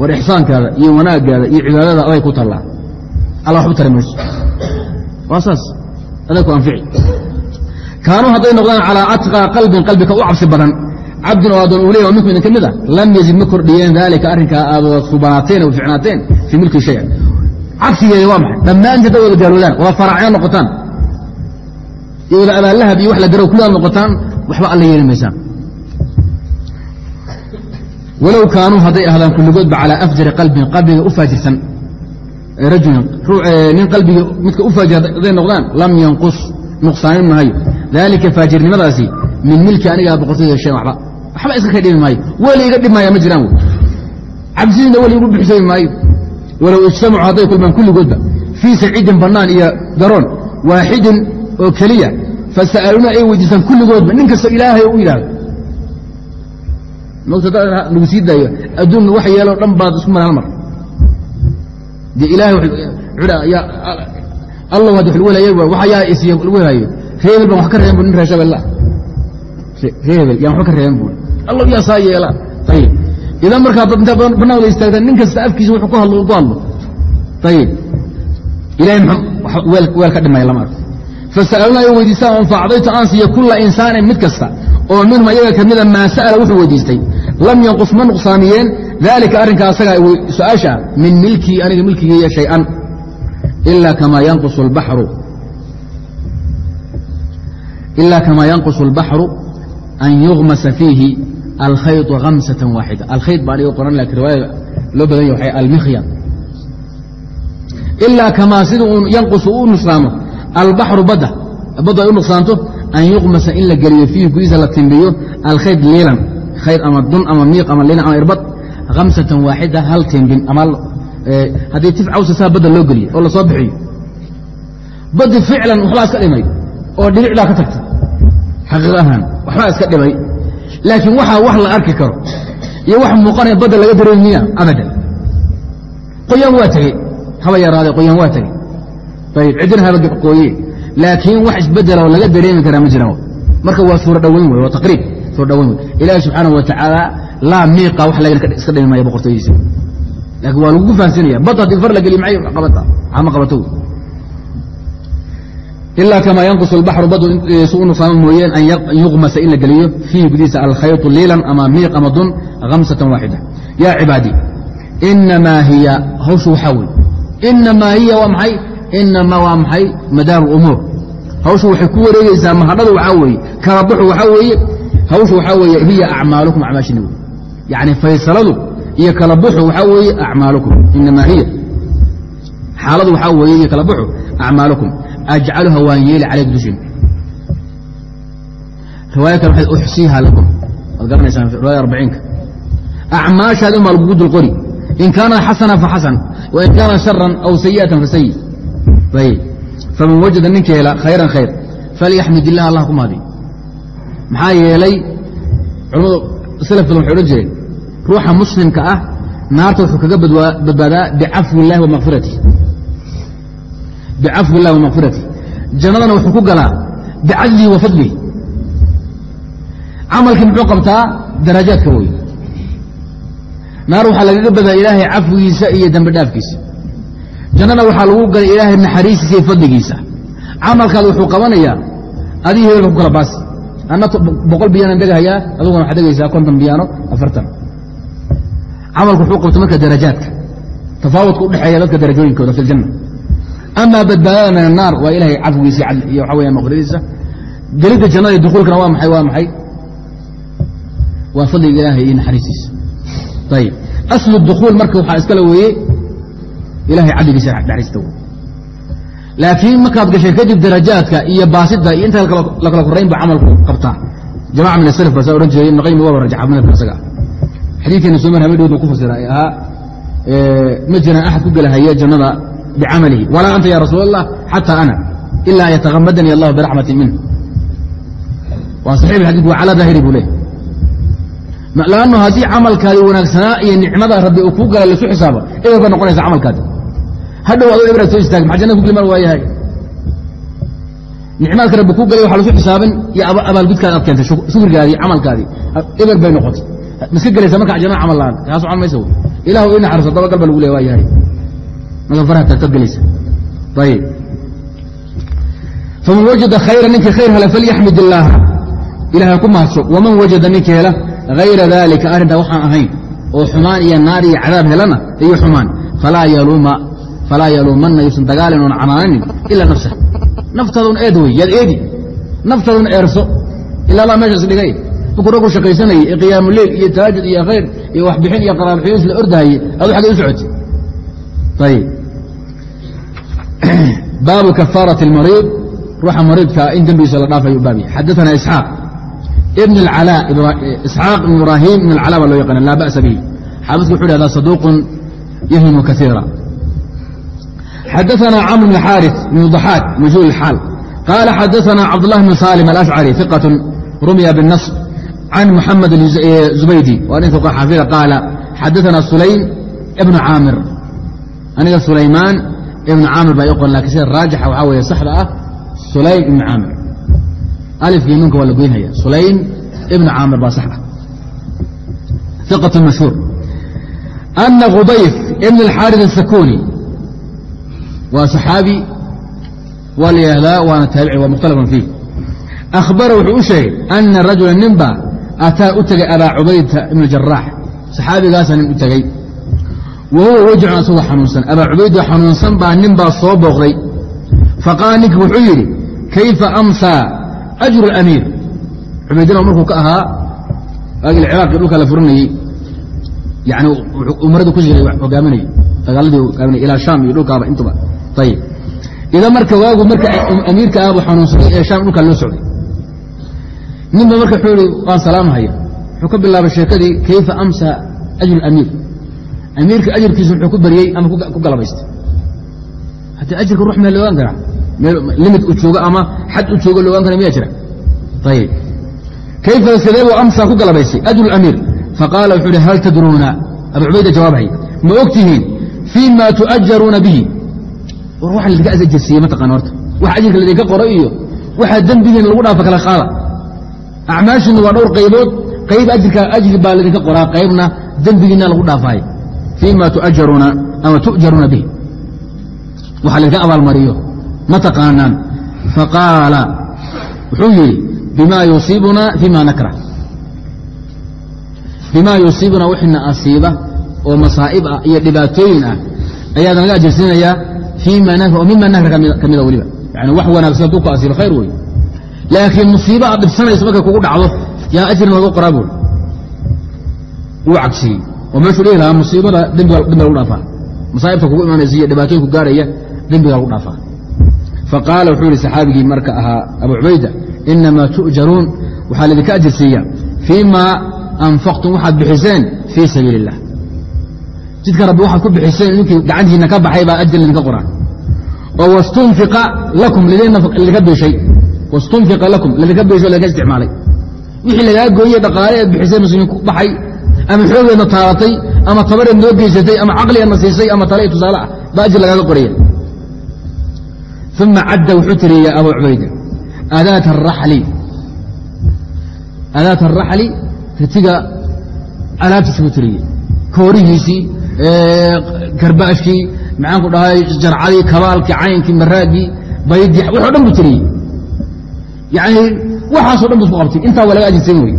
war ixsaankaada iyo wanaagaada iyo cibaadada aday ku tallaa. Alla waxba tari mayso. Waa saas. Aday ku anfici. Kaanuu hadday noqdaan calaa atqaa qalbin qalbika u cabsi badan. Cabdin oo addoon uu leya waa minku idin ka mid a lam yazid ma kordhiyeen daalika arrinkaa aad wada subanaateen ficnaateen fii milki shaya cagsigeeda waa maxay? Dhammaantii hadday wada gaaloodaan wada faraacyo noqotaan wada abaallahab iyo wax la garow kullidaad noqotaan waxba alla yeeli maysaan. Walow kaanuu hadday ahdaan kulligoodba calaa afjari qalbin qalbiga u faajirsan rajulin nin qalbiga midka u faajir hadday noqdaan lam yanqus nuqsaanin maayo. Daalika faajirnimadaasi min milki anigaa boqortooyda sheen waxba. Waxba iska ka dhimi maayo. Weli iga dhib maaya ma jiraan wey. Cabsidiina weli igu buxsami maayo. Walow ijtamacu hadday kulmaan kulligoodba fii saciidin bannaan iyo garoon waaxidin oo keliya fasa'aluuna ay weydiisaan kulligoodba nin kastoo ilaahay u yidhaahdo mota lagu sii daayo adduun wax yeeloo dhan baad isku mara hal mar dee ilahay allow haddi wax lagu helaya waxa yaa isiy lagu helaayo ree hebel baan wax ka reeben bu nin reer shabeella ree hebel yaan waxba ka reeben bu allow yaa saa yeela ayib idan markaa dad intaa bannaan wada istaagtaan nin kasta afkiisa wuxuu ku hadlo ku hadlo ayib ilahay weel ka dhimaya lama arko fasa'aluuna ay weydiistaan on faacdaytu aan siiya kulla insaanin mid kasta oo minhum ayaga ka mida maa sa'ala wuxuu weydiistay. Lam yanqus ma nuqsaamiyeen daalika arrinka asaga su'aasha min milkii aniga milkigeeya shay-an ila kamaa yanqusu albaxru. An yugmasa fiihi alkhayط hamsatan waaxida alkhayd baa dhigo qoran laakiin riwaayada loo badan ya waxay almikhyad ilaa kamaa sida uu yanqusu u nuqsaamo albaxru badda baddu ay u nuqsaanto an yuqmasa in la geliyo fiihi gudihiisa la timbiyo alkhayd liilan khayd ama dun ama miiq ama liilan ama irbad. Hamsatan waaxida hal timbin ama haddii tif cawsa saa badda loo geliyo oo la soo bixiyo. Baddi ficlan waxbaa iska dhimay oo dhibicdaa ka tagtay. Xaqiiq ahaan waxbaa iska dhimay. Laakiin waxaa wax la arki karo iyo wax muuqanaya badda laga dareemi miya abadan. Qoyaan waa tegey haba yaraade qoyaan waa tegey ayib ciddina haba qooye laakiin wax isbedela oo laga dareemi karaa ma jiraan marka waa suuro dhoweyn wey waa taqriib suuro dhoweyn wey ilaahi subxaanahu wa tacaala laa miiqa wax laga iska dhimi maya boqortooyadiisa laakiin waa lagugu fahansinaya bad haddii far la geliy maxay qabata ama qabato ilaa kamaa yanqus albaxru badu su u nuqsaamo mooyeen an yuqmasa in la geliyo fiihi gudihiisa alkhayطu liilan ama miiq ama dun hamsatan waaxida yaa cibaadii inamaa hiya hawshu waxaa weye inamaa hiya waa maxay inamaa waa maxay madaaru umuur hawshu waxay ku wareegeysaa mahadhadu waxaa weeye kala waxaa weeye hawshu waxaa weeye hiya acmaalukum acmaashina wey yacni faysaladu iyo kala waxaa weeye acmaalukum inamaa hiya xaaladu waxaa weeye iyo kala acmaalukum ajcaluha waan yeeli calayk dushin riwaaya kale waxay uxsiiha lakum waad garanaysaan riwaaya arbaciinka acmaashaadi un baa lagugu dul in kaana xasana faxasan wain kaana sharan aw sayi'atan fasayi ayb faman wajada ninka hela khayran khayr falyaxmid illah allah ku mahdi maxaa yeelay culamadu salaf badan waxay odhan jireen ruuxa muslimka ah naarta wuxuu kaga badbaadaa bicafwi illahi wa makfirati bicafwi illahi wa makfirati jannadana wuxuu ku galaa bicadlihi wa fadlihi camalkii muxuu qabtaa darajaadka wey naar waxaa lagaga badaa ilaahay cafwigiisa iyo dembi jannana waxaa lagu galay ilaahay naxariistiisa iyo fadligiisa. Camalkaada wuxuu qabanayaa adii hebelka ku kala baasi anna boqol biyaanan degahayaa aduguna waxaad degaysaa konton biyaano afartan. Camalku wuxuu qabta marka darajaadka tafaawudka udhexeeya dadka darajooyinkooda fi ljanna amaa badbaadada annaar waa ilahay cafwigiisa iyo waxa weya maqfiradiisa gelidda jannada iyo dukuulkana waa maxay? Waa maxay? Waa fadliga ilaahay iyo naxariistiisa. Ayib aslu dukuul marka waxaa iskala weeye ilahay cadligiisa dhexriista wey laakiin markaad gashay kadib darajaadka iyo baasida iyo inta la kala korayn ba camalku qabtaa. Jamaca min asalaf baa saa odhan jiray ibn waaba rajaxa madhabka isaga xadiidkeena soo mar buu ku fasira ee ahaa ma jiraan axad ku gelahaya jannada bicamalihi. Walaa anta ya rasuul allah xataa ana ila an yatakamadanii allahu biraxmati minh waa saxiix xadidku waa calaa daahiri buu leehay lannu haddii camalkaadi wanaagsanaa iyo nicmada rabbi uu kuu gala lasu xisaabo eber bay noqonaysa camalkaadi hadhow adoo ebraad soo istaag maxa jannada ku geli waayahay? Nicmaadka rabbi kuu galay waxa lasu xisaabin iyo abaalgudkaadi aad keentay shukrigaadii camalkaadii eber bay noqotay. Miska gelaysa marka jannada camal laan kaa socon maysa ilahu ii naxariso daba gal ba lagu leey waa marka faraha tagtad gelaysa ayib faman wajada khayra ninkii khayr hela falyaxmid illaaha ilahay ku mahadso waman wajada ninkii hela hayra dalika arrintaa waxaan ahayn oo xumaan iyo naar iyo cadaab helana iyo xumaan. Falaa yaluumanna yuusan dagaalin oon canaananin ila nafsah naftaadun eed wey yaad eedi naftaadun eerso ila allah meesha isdhigay markuu raggu shaqaysanayay ee qiyaamuleil iyo tahaajud iyo khayr iyo waxbixin iyo qaraarxiyos la ordahaye adu xaggay u socotay ayib baabu kafaarati اlmariid ruuxa mariidkaa in dembigiisa la dhaafayo u baab yahay xadaana isxaaq ibn اcalaa isxaaq ibn ibraahim ibn اlcalaa baa loo yaqaana laa ba'sa bihi xaafidku wuxu hahdaa saduuqun yahimu kaiira xadaana camr bn xaariث bn ضaxaak majhuul اxaal qaala xadaana cabdالlah bn salim alashcari ثiqaة rumya bالnaصb can muxamed zubaydi waa nin ثiqa xaafida qaala xadaana sulaym ibn caamir aniga sulaymaan ibn caamir baa iqon lakin sida raajixa waxaa weeye saxda ah sulaym ibn caamir alifkii nunka waa la goynhaya sulaym ibn caamir baa sax ah iqaة mashhuur ana kudayf ibn اlxaariث الsakuni waa صaxaabi waa la yihahdaa waana taabici waa mukhtalafan fiih. Akhbara wuxuu u sheegay ana rajula ninba ataa u tegay abaa cubaydata ibn jaraax saxaabigaasa nin u tegey wa huwa wajcun asagoo xanuunsan. Abaa cubaydo xanuunsan baa nin baa soo booqday. Faqaala ninka wuxuu yidhi kayfa amsaa ajru اlamiir cubaydina markuu ka ahaa waagii ciraaqii dhulka la furanayey yani umaradu ku jiray hogaaminay dagaaladii hogaaminay ilaa shaam iyo dhulkaaba intuba ayib idan marka waagu marka amiirka ahbu xanuunsaday ee shaam dhulkaa loo socday ninba marka wuxuu ihi waan salaamhaya wuxuu ka bilaabay sheekadii kayfa amsa ajru amiir amiirka ajirkiisu muxuu ku beriyey ama ku galabaystay haddii ajirka ruux meel loogaan karaa limid u joogo ama xad u joogo loogaan kara miyaa jira ayib kayfa sideebuu amsa ku galabaystay ajru amiir faqaala wuxuu ihi hal tadruuna abu cubayda jawaabhay ma og tihiin fii ma tu'ajaruuna bihi war waxa laydinka ajarsiiye mataqana horta. Wax ajirka laydinka qoro iyo waxaa dembigiina lagu dhaafa kala qaada. Acmaashiina waa dhowr qaybood. Qayb ajirka ajri baa laydinka qoraa qaybna dembigiina lagu dhaafaay fii ma tuajaruuna ama tu'jaruuna bihi. Waxa laydinka abaalmariyo ma taqaanaan. Faqaala wuxuu yidhi bima yusiibuna fima nakrah bima yusiibuna wixina asiiba oo masaa'ib ah iyo dhibaatooyin ah ayaad naga ajirsiinayaa oo mima nakra ka mida weliba. Yani wax wanaagsan hadduu ku khayr wey laakiin musiibo aad dhibsanayso markay kugu dhacdo yaa ajrin lagu qoraa buuri wuu cagsiyey oo meeshuu dhihi lahaa musiibada dembiga lagu dhaafaa. Masaa'ibta kugu imanaysa iyo dhibaatooyinku gaarhaya dembiga lagu dhaafaa. Faqaala wuxuu yihi saxaabigii marka ahaa abu cubayda inamaa tu'jaruun. Waxaa laydinka ajirsiiyaa fii ma anfaqtum waxaad bixiseen fii sabiili illah jidka rabbi waxaad ku bixiseen ninkii gacantiina ka baxay baa ajir laydinka qoraa oo wastunfiqa lakum lidinka biishay wastunfiqa lakum ladinka biisho ladinka isticmaalay. wixii lagaa gooye dhaqaale eed bixisay muslimiin ku baxay ama xoogeedna taabatay ama tabareed noo geysatay ama caqligeedna siisay ama tale tusaale ah baa ajir lagaaga qoraya uma cadda wuxuu tiriyey abu cubayda adaat araxli adaat araxli ritiga alaabtiisa buu tiriyey koorihiisii karbaashkii maxaan ku dhahay jarcadii kabaalkii caynkii maraaggii baydii waxo dhan buu tiriyey yani waxaaso dhan bu isku qabtay. Intaa waa laga ajirsan wey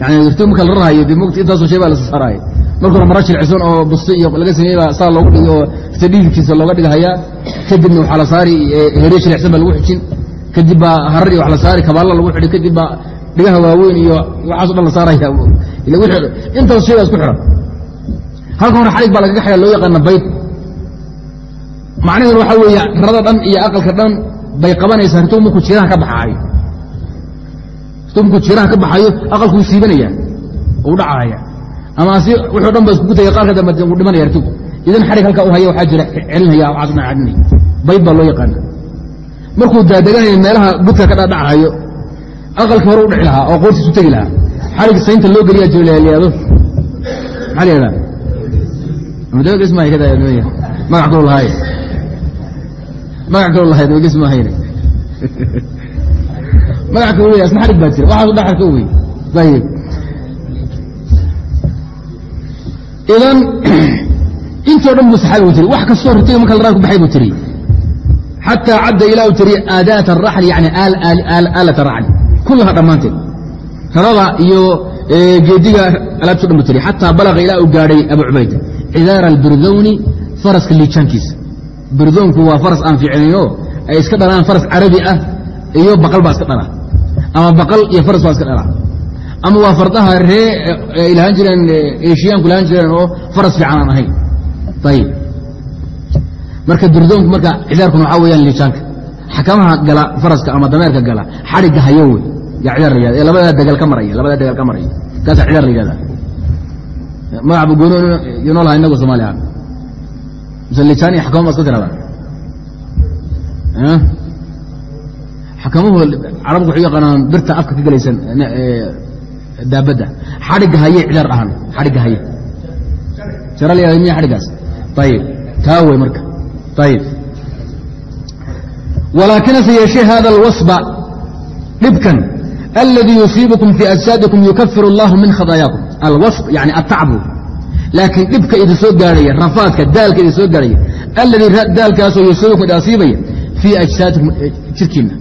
yani irto marka la rarahayo de mugta intaasoo shay baa la sasaaraaya marka hore mara shircisan oo busti iyo laga sameeyey baa saa loogu dhigi oo ista dhiigkiisa looga dhigahayaa. Kadibna waxaa la saari herye shiricsan baa lagu xijin kadib baa harar iyo wax la saari kabaalla lagu xidhi. Kadib baa dhigaha waaweyn iyo waxaaso dhan la saaraya intaas shay baa isku xidhan halkan hore xalig baa lagaga xidha loo yaqaana bayd macnaheedu waxaa weeye rada dhan iyo aqalka dhan bay qabanaysaa rituu jiraha ka baxaayo. Rituu jiraha ka baxayo aqalkuu siibanaya u dhacaya ama wuxuu dhan ba iskugu tagay qaarka dambe uu dhimanaya ritugu idan xarig halkaa u haya waxaa jira celinaya waxaas dhan cadinaya bayd baa loo yaqaana. Markuu daadeganayo meelaha budka ka dhadhacayo aqalkii hore u dhici lahaa oo qoortiisu tegi lahaa. Xarig saynta loo geliyaa jiro maxaa layahdaa magac intoo dhan buu saxaabigu tiri. Wax kastoo ritiga marka la ku baxay buu tiri. Xataa cadda ilaa tiri aadaat araxli yani aalat araxli kullaha dhammaanteed. Rarada iyo geediga alaabto dhan buu tiri. Xataa balaqa ilaa uu gaadhay abu cubayda cidaara albirdowni faraska liijaankiisa. Birdoonku waa faras aan fiicnaynoo ay iska dhalaan faras carabi ah iyo baqal baa iska dhala. Ama baqal iyo faras baa iska dhala. Ama waa fardaha ree ay lahaan jireen eshiyaanku lahaan jireen oo faras fiican ahayn. Ayib marka birdoonku marka cidaarkuna waxaa weyaan liijaanka? Xakamaha gala faraska ama dameerka gala xadhigga hayo wey yaa cidaar la yihahda ee labadaa degal ka maraya labadaa degal ka maraya. Kaasaa cidaar la yihahda magac bu gooni inoo laha inagu somaali ahaan mise lijaan iyo xakama ba iska tirada xakamuhu carabku waxu yaqaanaan birta afka ka gelaysan daabadda xadhigga haye cidaar dhahan xadhigga haye jara xadhiggaas ayib taa wey marka ayib walaakinase yeeshee hada alwasba dhibkan aladii yusiibukum fii ajsaadikum yukafir اllahu min khadaayakum alwasb yani atacbu laakiin dhibka idin soo gaarhaya rafaadka daalka idin soo gaarhaya aladii daalkaasoo yusiibukum idin asiibaya fii ajsaadikum jirkiinna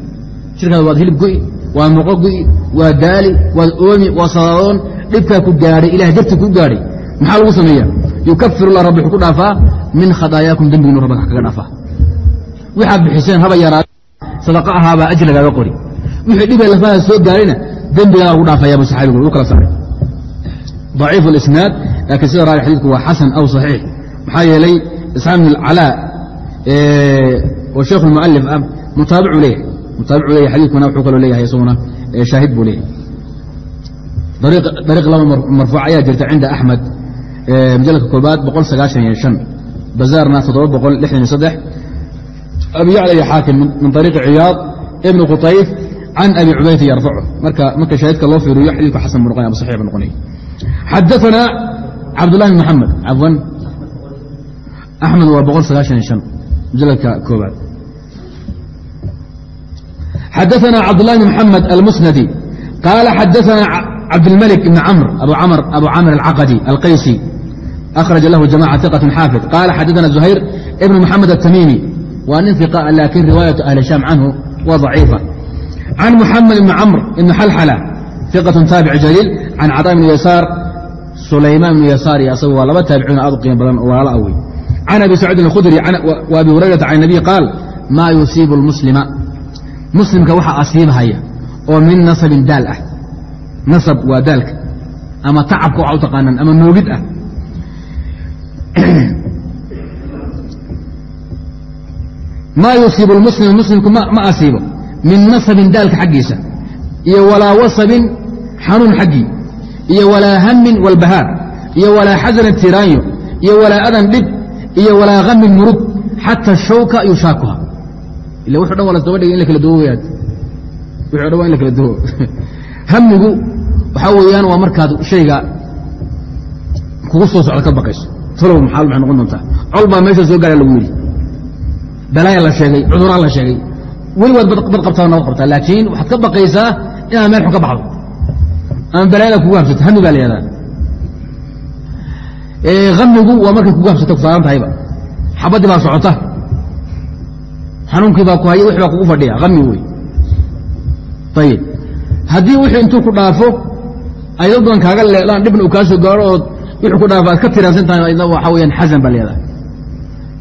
jirkaada waad hilib go'i waa moqo go'i waa daali waad oomi waa sadadoon dhibkaa ku gaadhay ilah darti ku gaadhay maxaa lagu sameeya yukafir lah rabbi wuxuu ku dhaafaa min khadaayaakum dembiginu rabbi kaga dhaafaa waxaad bixiseen haba yaraa sadaqa ahaabaa ajr lagaaga qori wixii dhibay lafaha soo gaarayna dembigana lagu dhaafaya bu saxaabigu u kala saaray ضaciif اlisnaad laakiin sida raali xadiidku waa xasan aw صaxiix maxaa yeelay isxaaq bn calaa oo sheekh اlmualif ah mutaabicu leeyahay mutaabicu leeyahay xadiidkuna wuxuu kaloo leeyahay isaguna shaahid buu leeyahay dariiq laba marfuuc ayaa jirta cinda axmed majaladka koobaad boqol sagaashan iyo shan bazaarna toddoba boqol lixdan iyo saddex abi yacla iyo xaakim min ariiqi ciyaad ibn khutayf can abi cubayta yarfacu marka marka shaahidka loo fiiriyo xadiidku xasan bu noqonaya ama saxiix bu noqonaya xadaثana cabdullahi bn maxamed cafwan axmed waa boqol sagaashan iyo shan majaladka koobaad xadaثana cabdullahi bn maxamed almusnadi qaala xadaثana cabdilmلك بن cmr abu camr الcaqدي alqaysi أkhرaجa lahu جamاعة ثقة xاaفظ qال xadثna زhayر بن محamed التmيمي waa nin ثiقة lakin riwaayaة أhli الشham canhu waa ضaciifa can muxamed ibni camr ibni xalxala iqatun taabic jaliil can cataa bni yasaar sulaymaan bnu yasaari asagu waa laba taabiciin aad u qiimo badan oo walaala awey can abi sacuudin alkhudri wa abi hurayrata can nabiy qaal maa yusiibu lmuslima muslimka waxa asiibahaya oo min nasabin daal ah nasab waa daalka ama tacabka waxaa u taqaanaan ama noogid ah maa yusiibu lmuslima muslimku ma asiibo min nasabin daalka xaggiisa iyo walaa wasabin xanuun xaggii iyo walaa hamin walbahaar iyo walaa xasanin tiraanyo iyo walaa adan dhib iyo walaa hamin murug xata shawka yushaakuha ila wuxu dhan waa dhigay in la kala duwo weyaan wuxu dhan waa in la kala duwo. [laughs] Hamigu waxaa weeyaan waa markaad shayga kugu soo socda ka baqayso. Talow maxaa maxay noqon doontaa? Col baa meesha soo gaara lagu yidhi. Balaaya la sheegay cuduraa la sheegay weli waad bad qabtaa nabad qabtaa laakiin waxaad ka baqaysaa inaad meel xun ka baxdo. Ama balaayada kugu habsato hami baa la yihahdaa hamigu waa markay kugu habsato kusaaran tahayba xabaddii baa socota. Xanuunkii baa ku haya wixi baa kugu fadhiya hami wey. Ayib haddii wixii intuu ku dhaafo ay dad badan kaaga leedaan dhibna uu kaa soo gaaro ood wixii ku dhaafo aad ka tiraansan tahay idna waxaa weyaan xasan baa leedahay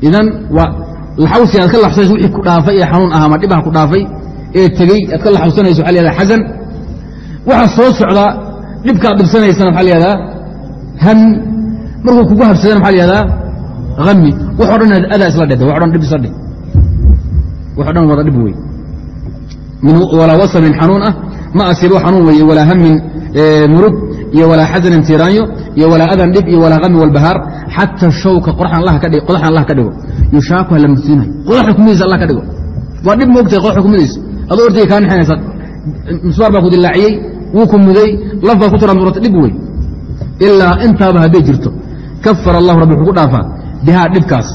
idan waa laxawsi aad ka laxsanayso wixii ku dhaafay ee xanuun ah ama dhibaha ku dhaafay ee tegey aad ka laxawsanayso waxa leedaha xasan. Waxa soo socdaa dhibkaad dhibsanaysana maxaa leedaha hami markuu kugu habsadana maxaa leedaha hami waxo dhan adaa isla dheda waxo dhan dhib isla dheh waxo dhan wada dhib wey walaa wasabin xanuun ah ma asiibo xanuun weeye walaa hamin murug iyo walaa xasanin tiraanyo iyo walaa adan dhib iyo walaa hami walbahaar xata shawka qodaxan allah ka dhigo yushaakuha la mugsiinayo qodaxda kumidaysa allah ka dhigo. Waa dhib moogtahay qodaxda kumidaysa adoo ortayga kaa nexinaysa misbaar baa ku dilaaciyey wuu ku muday laf baa ku tiraanturata dhib wey ilaa intaaba hadday jirto kafar allahu rabbi wuxuu ku dhaafaa bihaa dhibkaas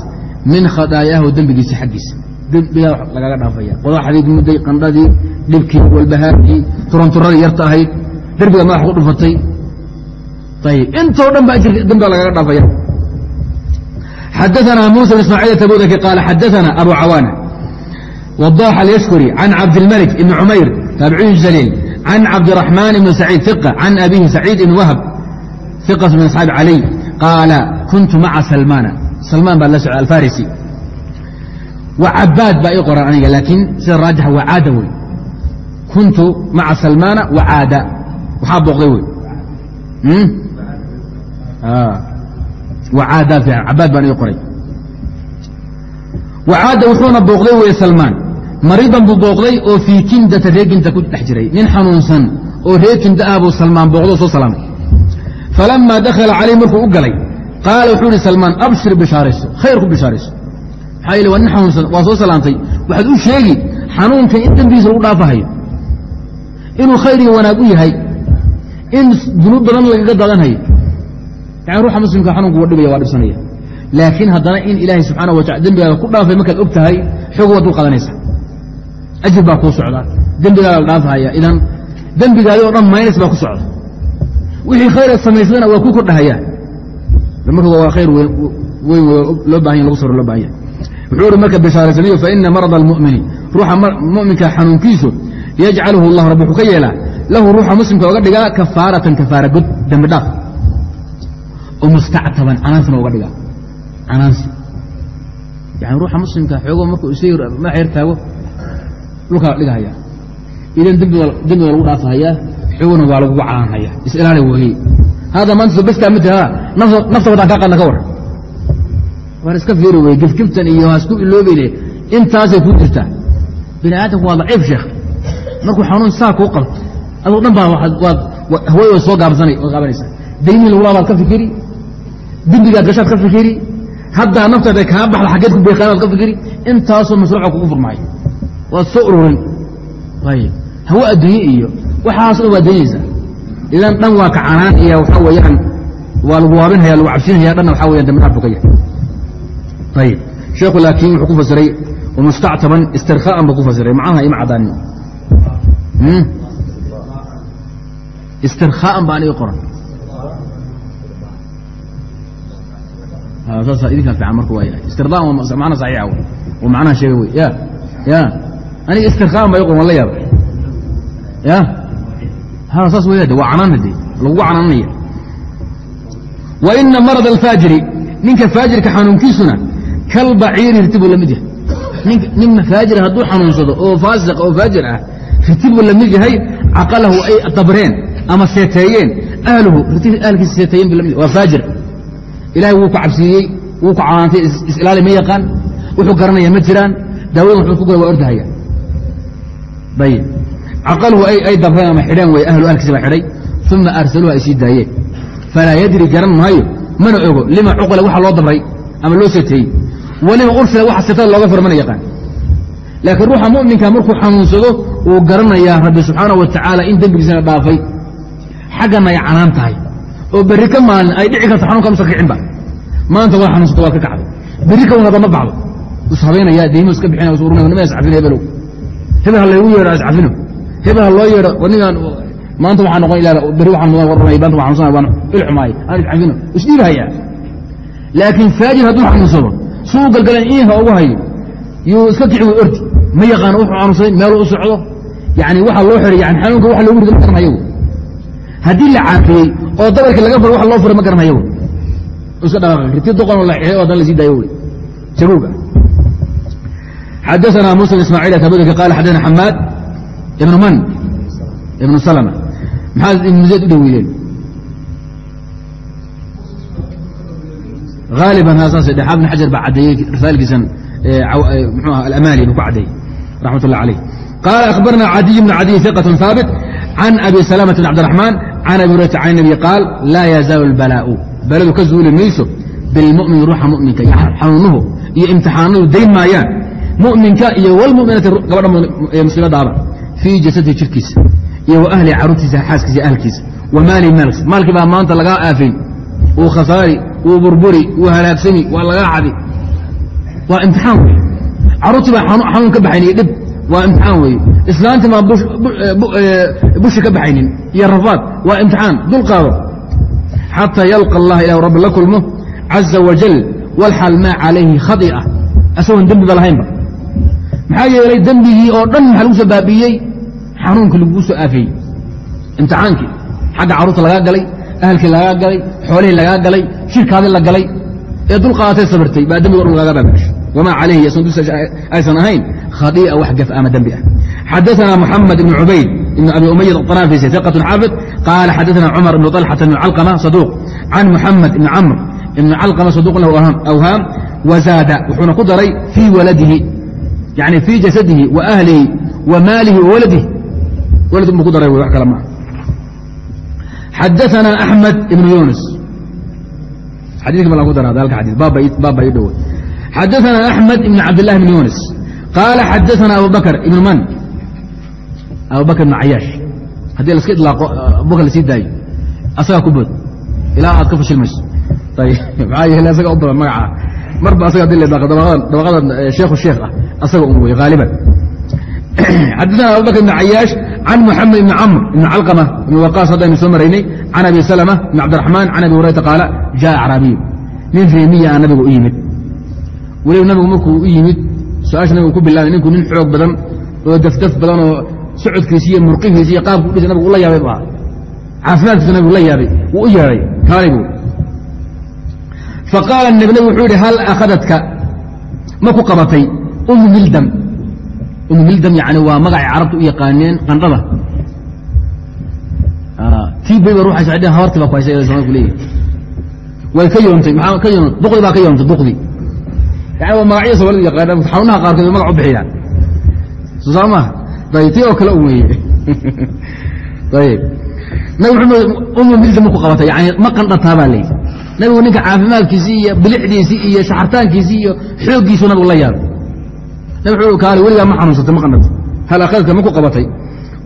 min khadaayaahu dembigiisa xaggiisa. Dembigaa lagaga dhaafaya. Qodaxdii mudday qandhadii dhibkii walbahaarkii turanturadii yarta ahayd derbiga madax ku dhufatay ayib intoo dhan baa dembiga lagaga dhaafaya xadaثna muسى بن ismاعيل تbudki qاaل xadaثna أbu cawاnة وضاح اليشكري عن cabdالملك بن عmayr taaبعي جليل عن cabدiرحمن بن سعيid ثقة عن أbيه سعيid بن وhب ثقة من أصحاaب علي qاaل كنت mعa سلmاna سلمان baa la socda alfarisi وcabaad baa ii qoran aniga laakiin sida raajixa waa caada wey kuntu maca salmaana wacaada waxaa booqday wey wacaada fiican cabaad baan ii qoray. Wacaada wuxuuna booqday wey salmaan. Maridan buu booqday oo fii kindata reer kinda ku dhex jiray. Nin xanuunsan oo reer kinda ah buu salmaan booqdo soo salaamay. Falamaa dakhala calayh markuu u galay qaala wuxuu ihi salmaan abshir bishaarayso khayr ku bishaarayso. Maxaa yeele waa nin xanuunsan waa soo salaamtay waxaad u sheegi xanuunkan in dembigiisa lagu dhaafahayo inuu khayr iyo wanaag u yahay in dunuub badan lagaga daadanhayo yani ruuxa muslimka xanuunku waa dhibaya waa dhibsanaya. Laakiin haddana in ilaahay subxaana wa tacala dembigaaga ku dhaafay markaad og tahay xoog waad dul ajir baa kuu socda dembigaaga la dhaafahaya idan dembigaadi o dhan maynas baa ku socda. Wixii khayraad samaysana waa ku kordhahaya marka waa khayr weyn loo baahan ya lagu saro loo baahan wuxuu ihi marka bishaaraysanayo faina marad almumini ruuxa muminka xanuunkiisu yajcaluhu allah rabbi wuxuu ka yeelaa. Lahu ruuxa muslimka oga dhigaa kafaaratan kafaara god dembi dhaaf oo mustactaban canaansina oga dhigaa canaansi yani ruuxa muslimka xoogo markuu is madaxa yar taago dhulkaa dhigahaya idan dembiga lagu dhaafahayaa xuguna waa lagugu canaanhaya isilaali weye hada maanta bestaa mid nafta wadaan kaa qadna ka war war iska fiiri wey gifgiftan iyo hasku iloobeyne intaasay kuu jirtaa bini aadamku waa daciif sheekh markuu xanuun saa kuu qabto aduu dhan baa hawada soo gaabsanay oo qaabanaysaa daymii lagu laabaad ka fikiri dembigaad gashaad ka fikiri haddaa naftaada kaa baxda xaggeed ku beeqaanaad ka fikiri intaasoo masruuca kugu furmaayo. Waad soo ururin. Hawo adduunye iyo waxaas dhan waad daynaysaa. Idan dhan waa ka canaan iyo waxaa weeyaan waa lagu waabinhaya lagu cabsinhaya dhanna waxaa weyan dhaaf ka yahay ayib sheekhu laakiin wuxuu ku fasiray mustactaban istirkhaa'an buu ku fasiray. Macnaha ima cadaanin istirkhaa'an baa aniga qoran saasa idinkaa fiican marka waa yahay istirdaa'an waa macna saxiixa wey oo macnaha sheega wey ya ya. Aniga istirkhaa'an baa waan la yaaba ya. Ha saas weya de waa canaan hade lagugu canaananaya wa ina marad alfaajiri ninka faajirka xanuunkiisuna kalbaciiri hirti buu la yahay. Nin faajir hadduu xanuunsado oo faasiq oo faajir ah riti buu la yahay caqalahu ay dabreen ama seeteeyeen ahluhu riti ahlkiisa seeteeyeen buu la mid waa faajir ilahay wuu ku cabsiiyey wuu ku canaantay isilaali ma yaqaan wuxuu garanaya ma jiraan daawadan wuxuu ku gura waa ordahaya. Ayib caqaluhu ay dabreen ama xidheen way ahlu ahlkiisa baa xidhay uma arsaluuha ay sii daayeen. Falaa yadri garan maayo mana ogo lima cuqila waxa loo dabray ama loo seeteeyey walima ursila waxa setada looga fir mana yaqaan. Laakiin ruuxa mu'minka markuu xanuunsado uu garanayaa rabbi subxaanahu wa tacaala in dembigiisana dhaafay. Xaggana ay canaan tahay oo berri ka maalin ay dhici karto xanunka nusa kicinba maanta waa xanuunsata waa ka kacday berri ka wan hadama bacdo. Ishabaynaya deymo iska bixinaya is urunaya nima iscafin hebelow hebel ha laygu yeedho iscafino hebel ha loo yeedho nigaan maanta waxaa noqon ila berri waxaan mudan warramay maanta waa xanuunsanaya waan ilxumaay aan iscafino isdhiibhayaa laakiin faajir hadduu xanuunsado suu galgalan iinka ugu hayo yuu iska kici ordi. Ma yaqaano wuxuu xanuunsaday meeluu u socdo? Yani waxa loo xihay yani xanuunka waxa loogu rido ma garanhayo haddii la caafiyey oo dabarkii laga furo waxa loo furay ma garanhayo iska dhaqaaqay riti doqonoo la xixay oo haddana lasii daayo wey jabuuga xadaثna muslim ismaaciil atabudki qala xadaثna xamaad ibnu man ibnu salma maxaad ibnu zayd u dhoweeyeen aaliban saas dhe xaafid xajar baa caddeeyey risaalkiisan mxu aha alamali buu ku caddeeyey raxmat ullah alayh qaala akhbarna cadiy bn cadiy iqة haabit can abi salamة bn cabdiraxmaan can abi hurayta can nabi qaal laa yazaalu اlbalaa'u baladu ka zuuli mayso bilmu'min ruuxa mu'minka xanuunuhu iyo imtixaanadu dayn maayaan mu'minka iyo wlmu'minati gabadha muslimadaaba fii jasadihi jirkiisa iyo wa ahli caruurtiisa xaaskiisa ahlkiisa wa maali maalkiisa maalkii baa maanta lagaa aafay uu khasaari wuu burburi wuu halaagsani waa lagaa cadi waa imtixaan caruurtii baa xanuun ka baxayniyo dhib waa imtixaan weeye. Islaantii baan bushi ka baxaynin. Iyo rafaad waa imtixaan. Dul qaado. Xataa yalqa allah ilah rabbi la kulmo caza wajal walxal maa calayhi khadi'a asagoon dembiba lahaynba. Maxaa yeelay dembigii oo dhan maxaa lagu soo baabiiyey xanuunkii laguu soo aafeeyey imtixaankii. Xagga carruurta lagaa galay ahalkii lagaa galay xoolihii lagaa galay shirkaadii la galay. Ee dulqaaatay sabirtay. Baa dembiga o dhan lagaga baabiisho wamaa calayhi aysan ahayn khadii'a wax gaf ama dembi ah xadaثna moxamed ibn cubayd ibn abi umayad aطnaafisi iqة xaafid qaala xadaثna cumar ibn طalxata ibn calqama saduuq can muxamed ibn camr ibn calqama saduuq lahu awhaam wazaada wuxuuna ku daray fii waladihi yani fii jasadihi wa ahlihi wa maalihi wa waladihi walad buu ku daray wax kale maa xadaثna أحmed ibn yunis xadika baan ku dara halka xadii baabba ii dhowe xadaثna أحmed ibn cabdالlahi ibn yunis qaala xadaثna abu bakr ibn man abu bakr ibn cayaash haddii laska ilaaqo abubakr la sii daayo asagaa ku bood ilaa aad ka fashilmayso ayb maxaa yeele asaga u badan magaca marba asaga haddii la ilaaqo dabaqada sheekhu sheekh ah asaga un wey haaliban xadaثna abu bakr ibn cayaash can muxamed ibn camr ibn calqama ibn waqaas haddaynu soo maraynay can abi salma ibn cabdiraxmaan can abi hurayra qaala jaa acraabiyu nin reemiya a nabigu u yimid weliba nabigu markuu u yimid su'aasha nabigu ku bilaabay. Ninku nin xoog badan oo dafdaf badan oo socodkiisi iyo murqihiisi iyo qaabku udhisa nabigu ula yaabay bu aha caafimaadkiisa nabigu la yaabay. Wuu u yeedhay kaalay bu faqaala nabi nabigu wuxuu yihi hal akhadadka ma ku qabatay umu mildam umu mildam yani waa magacay carabta u yaqaaneen qandhada. Ruuxaysa waxay dhehen habartii baa ku haysa somal ku leeyahay. Way ka yoontay duqdi baa ka yoontay duqdi yani waa magacyo soomalidu yaqaanaan xanuunaha qaarkood magac u bixiyaan soo maaha ayb tii oo kale u weeye. [laughs] Ayb nabi maxamed umu milda maku qabatay? Yani ma qandhataa baa layidhi nabigu ninka caafimaadkiisii iyo bilixdiisii iyo shaxartaankiisii iyo xooggiisu nabigu la yaabay. Nabi wuxuu kaale weligaa ma xanuunsatay ma qandhato hal akhadka maku qabatay?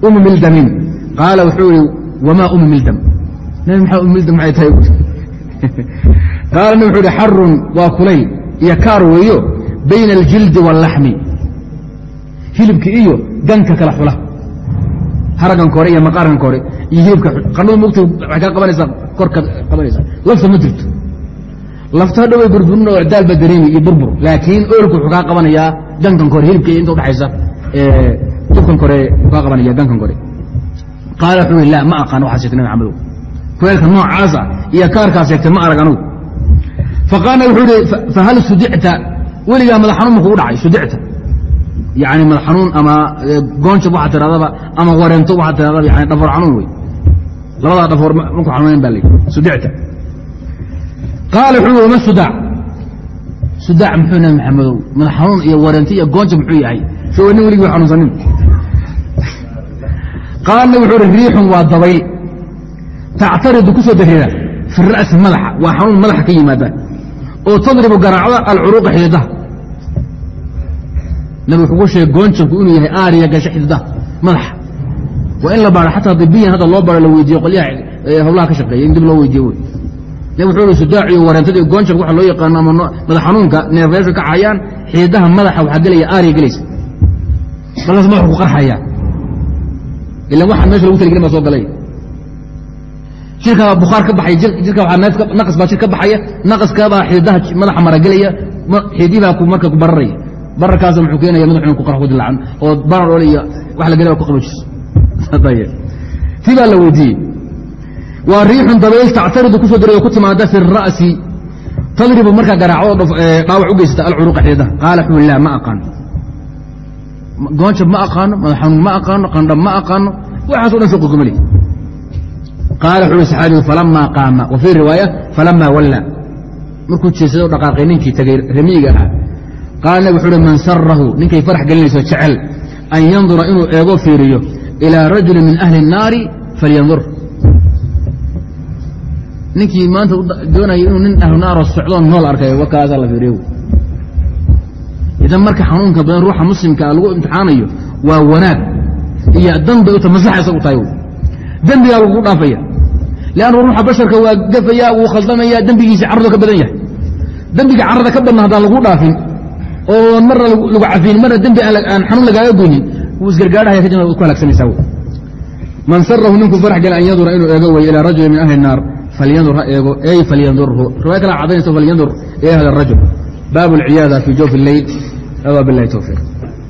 Umu mildamin. Qaala wuxuu yihi wamaa umu mildam? Nabi maxaa umu mildam maxay tahay? [laughs] Qaala nabi wuxuu ihi xarun waa kulayl iyo kaar weeyo bayna aljildi waاllaxmi hilibka iyo ganka kala xula. Haragan kore iyo maqaarkan kore iyo hilibka qanadu mugta waxay kaa qabanaysaa korka qabanaysaa. Lafta ma jirto. Lafta hadhow way burburin oo daal ba dareemi iyo burbur. Laakiin oolku wuxuu kaa qabanayaa gankan kore hilibka iyo inta udhaxaysa dubkan kore wuxuu kaa qabanaya gankan kore qaala wuxuu la ma aqaan waxaa sheegtay nabi maxamedow. Kuleelka noocaas ah iyo kaarkaa sheegtay ma arag anugu faqaala wuxuu ihi fahal sudicta weligaa madax xanuun ma kugu dhacay sudicta yani madax xanuun ama goonjab waxaa tiradaba ama wareento waxaa tiradaba yani dhafoor xanuun wey labadaa dhafoor maku xanuunayn baa layidhi sudicta qaala wuxuu wama sudaac sudaac muxuu nabi maxamedow madax xanuun iyo wareento iyo goonjab muxuu yahay soo nin weligii wa xanuunsanin qaala wuxuu ihi riixun waa dabayl tactaridu ku soo darida fi ra'si madaxa waa xanuun madaxa ka yimaada oo tadribu garaacda alcuruuqa xididaha nabig wuxuu ku sheegay goonjabku inuu yahay aariya gasho xididaha madaxa waa in la baaro xataa dibiyan hadda loo baro la weydiiyo qolyaha hawlaha ka shaqeeya in dib loo weydiiyo wey nabig wuxuu ihi sudaaciyo wareentadii goonjabka waxa loo yaqaano ama madax xanuunka neerreesha ka cayaan xididaha madaxa waxaa gelaya aariya gelaysa. Markaas madaxu ku qarxaya ilan waxaan meesha lagu talagelin baa soo galay jirka bukhaar ka baxaya jirka waa naqas baa jir ka baxaya naqaskabaa xididaha madaxa maragelaya xididii baa marka ku bararaya. Bararkaasa muxuu keenaya madaxu inu ku qarx ku dilaacan oo barar iyo wax la gelay ba ku qabajiso [laughs] tii baa la weydiiyey. Waa riixun dabayl tactaridu ku soo daray oo ku timaada fi ra'si tadribu markaa garaacdo dhaawac u geysata alcuruuqa xididaha. Qaala xuu lah ma aqaano. Goonjab ma aqaano madax xanuun ma aqaano qandhab ma aqaano waxaaso dhan soo qogomali qaala wuxu uhi saxaabigu falama qaama wa fii riwaaya falama walla markuu jeedsado dhaqaaqay ninkii tegey ramiyiga ahaa qaala nabig wuxu uhi man sarahu ninkay farax gelinayso jecel an yandura inuu eego fiiriyo ilaa rajuli min ahli الnaari falyandur ninkii maanta doonaya inuu nin ahlu naaroo socdoo nool arkay wakaasaa la fiiriyo idan marka xanuunka badan ruuxa muslimkaa lagu imtixaanayo waa wanaag iyo danbay uta maslaxa isagu tahay dembigaa lagu dhaafaya leannu ruuxa basharka waa gafaya wuu khaldamaya dembigiisi carradu ka badan yahay dembiga carrada ka badna haddaan lagu dhaafin oo marna lagu cafin marna dembi aan xanuun lagaaga goynin wuu isgargaarhaya kadibna ku halaagsanaysaa w man sarahu ninkuu farax gala an yandura inuu eego way ilaa rajuli min ahli الnaar falyandur ha eego ey falyandurhu riwaya kala cadaynaysa falyandur ila hada الrajul baabu اlciyaada fi jawfi اleyl adaa bilahi towfiiq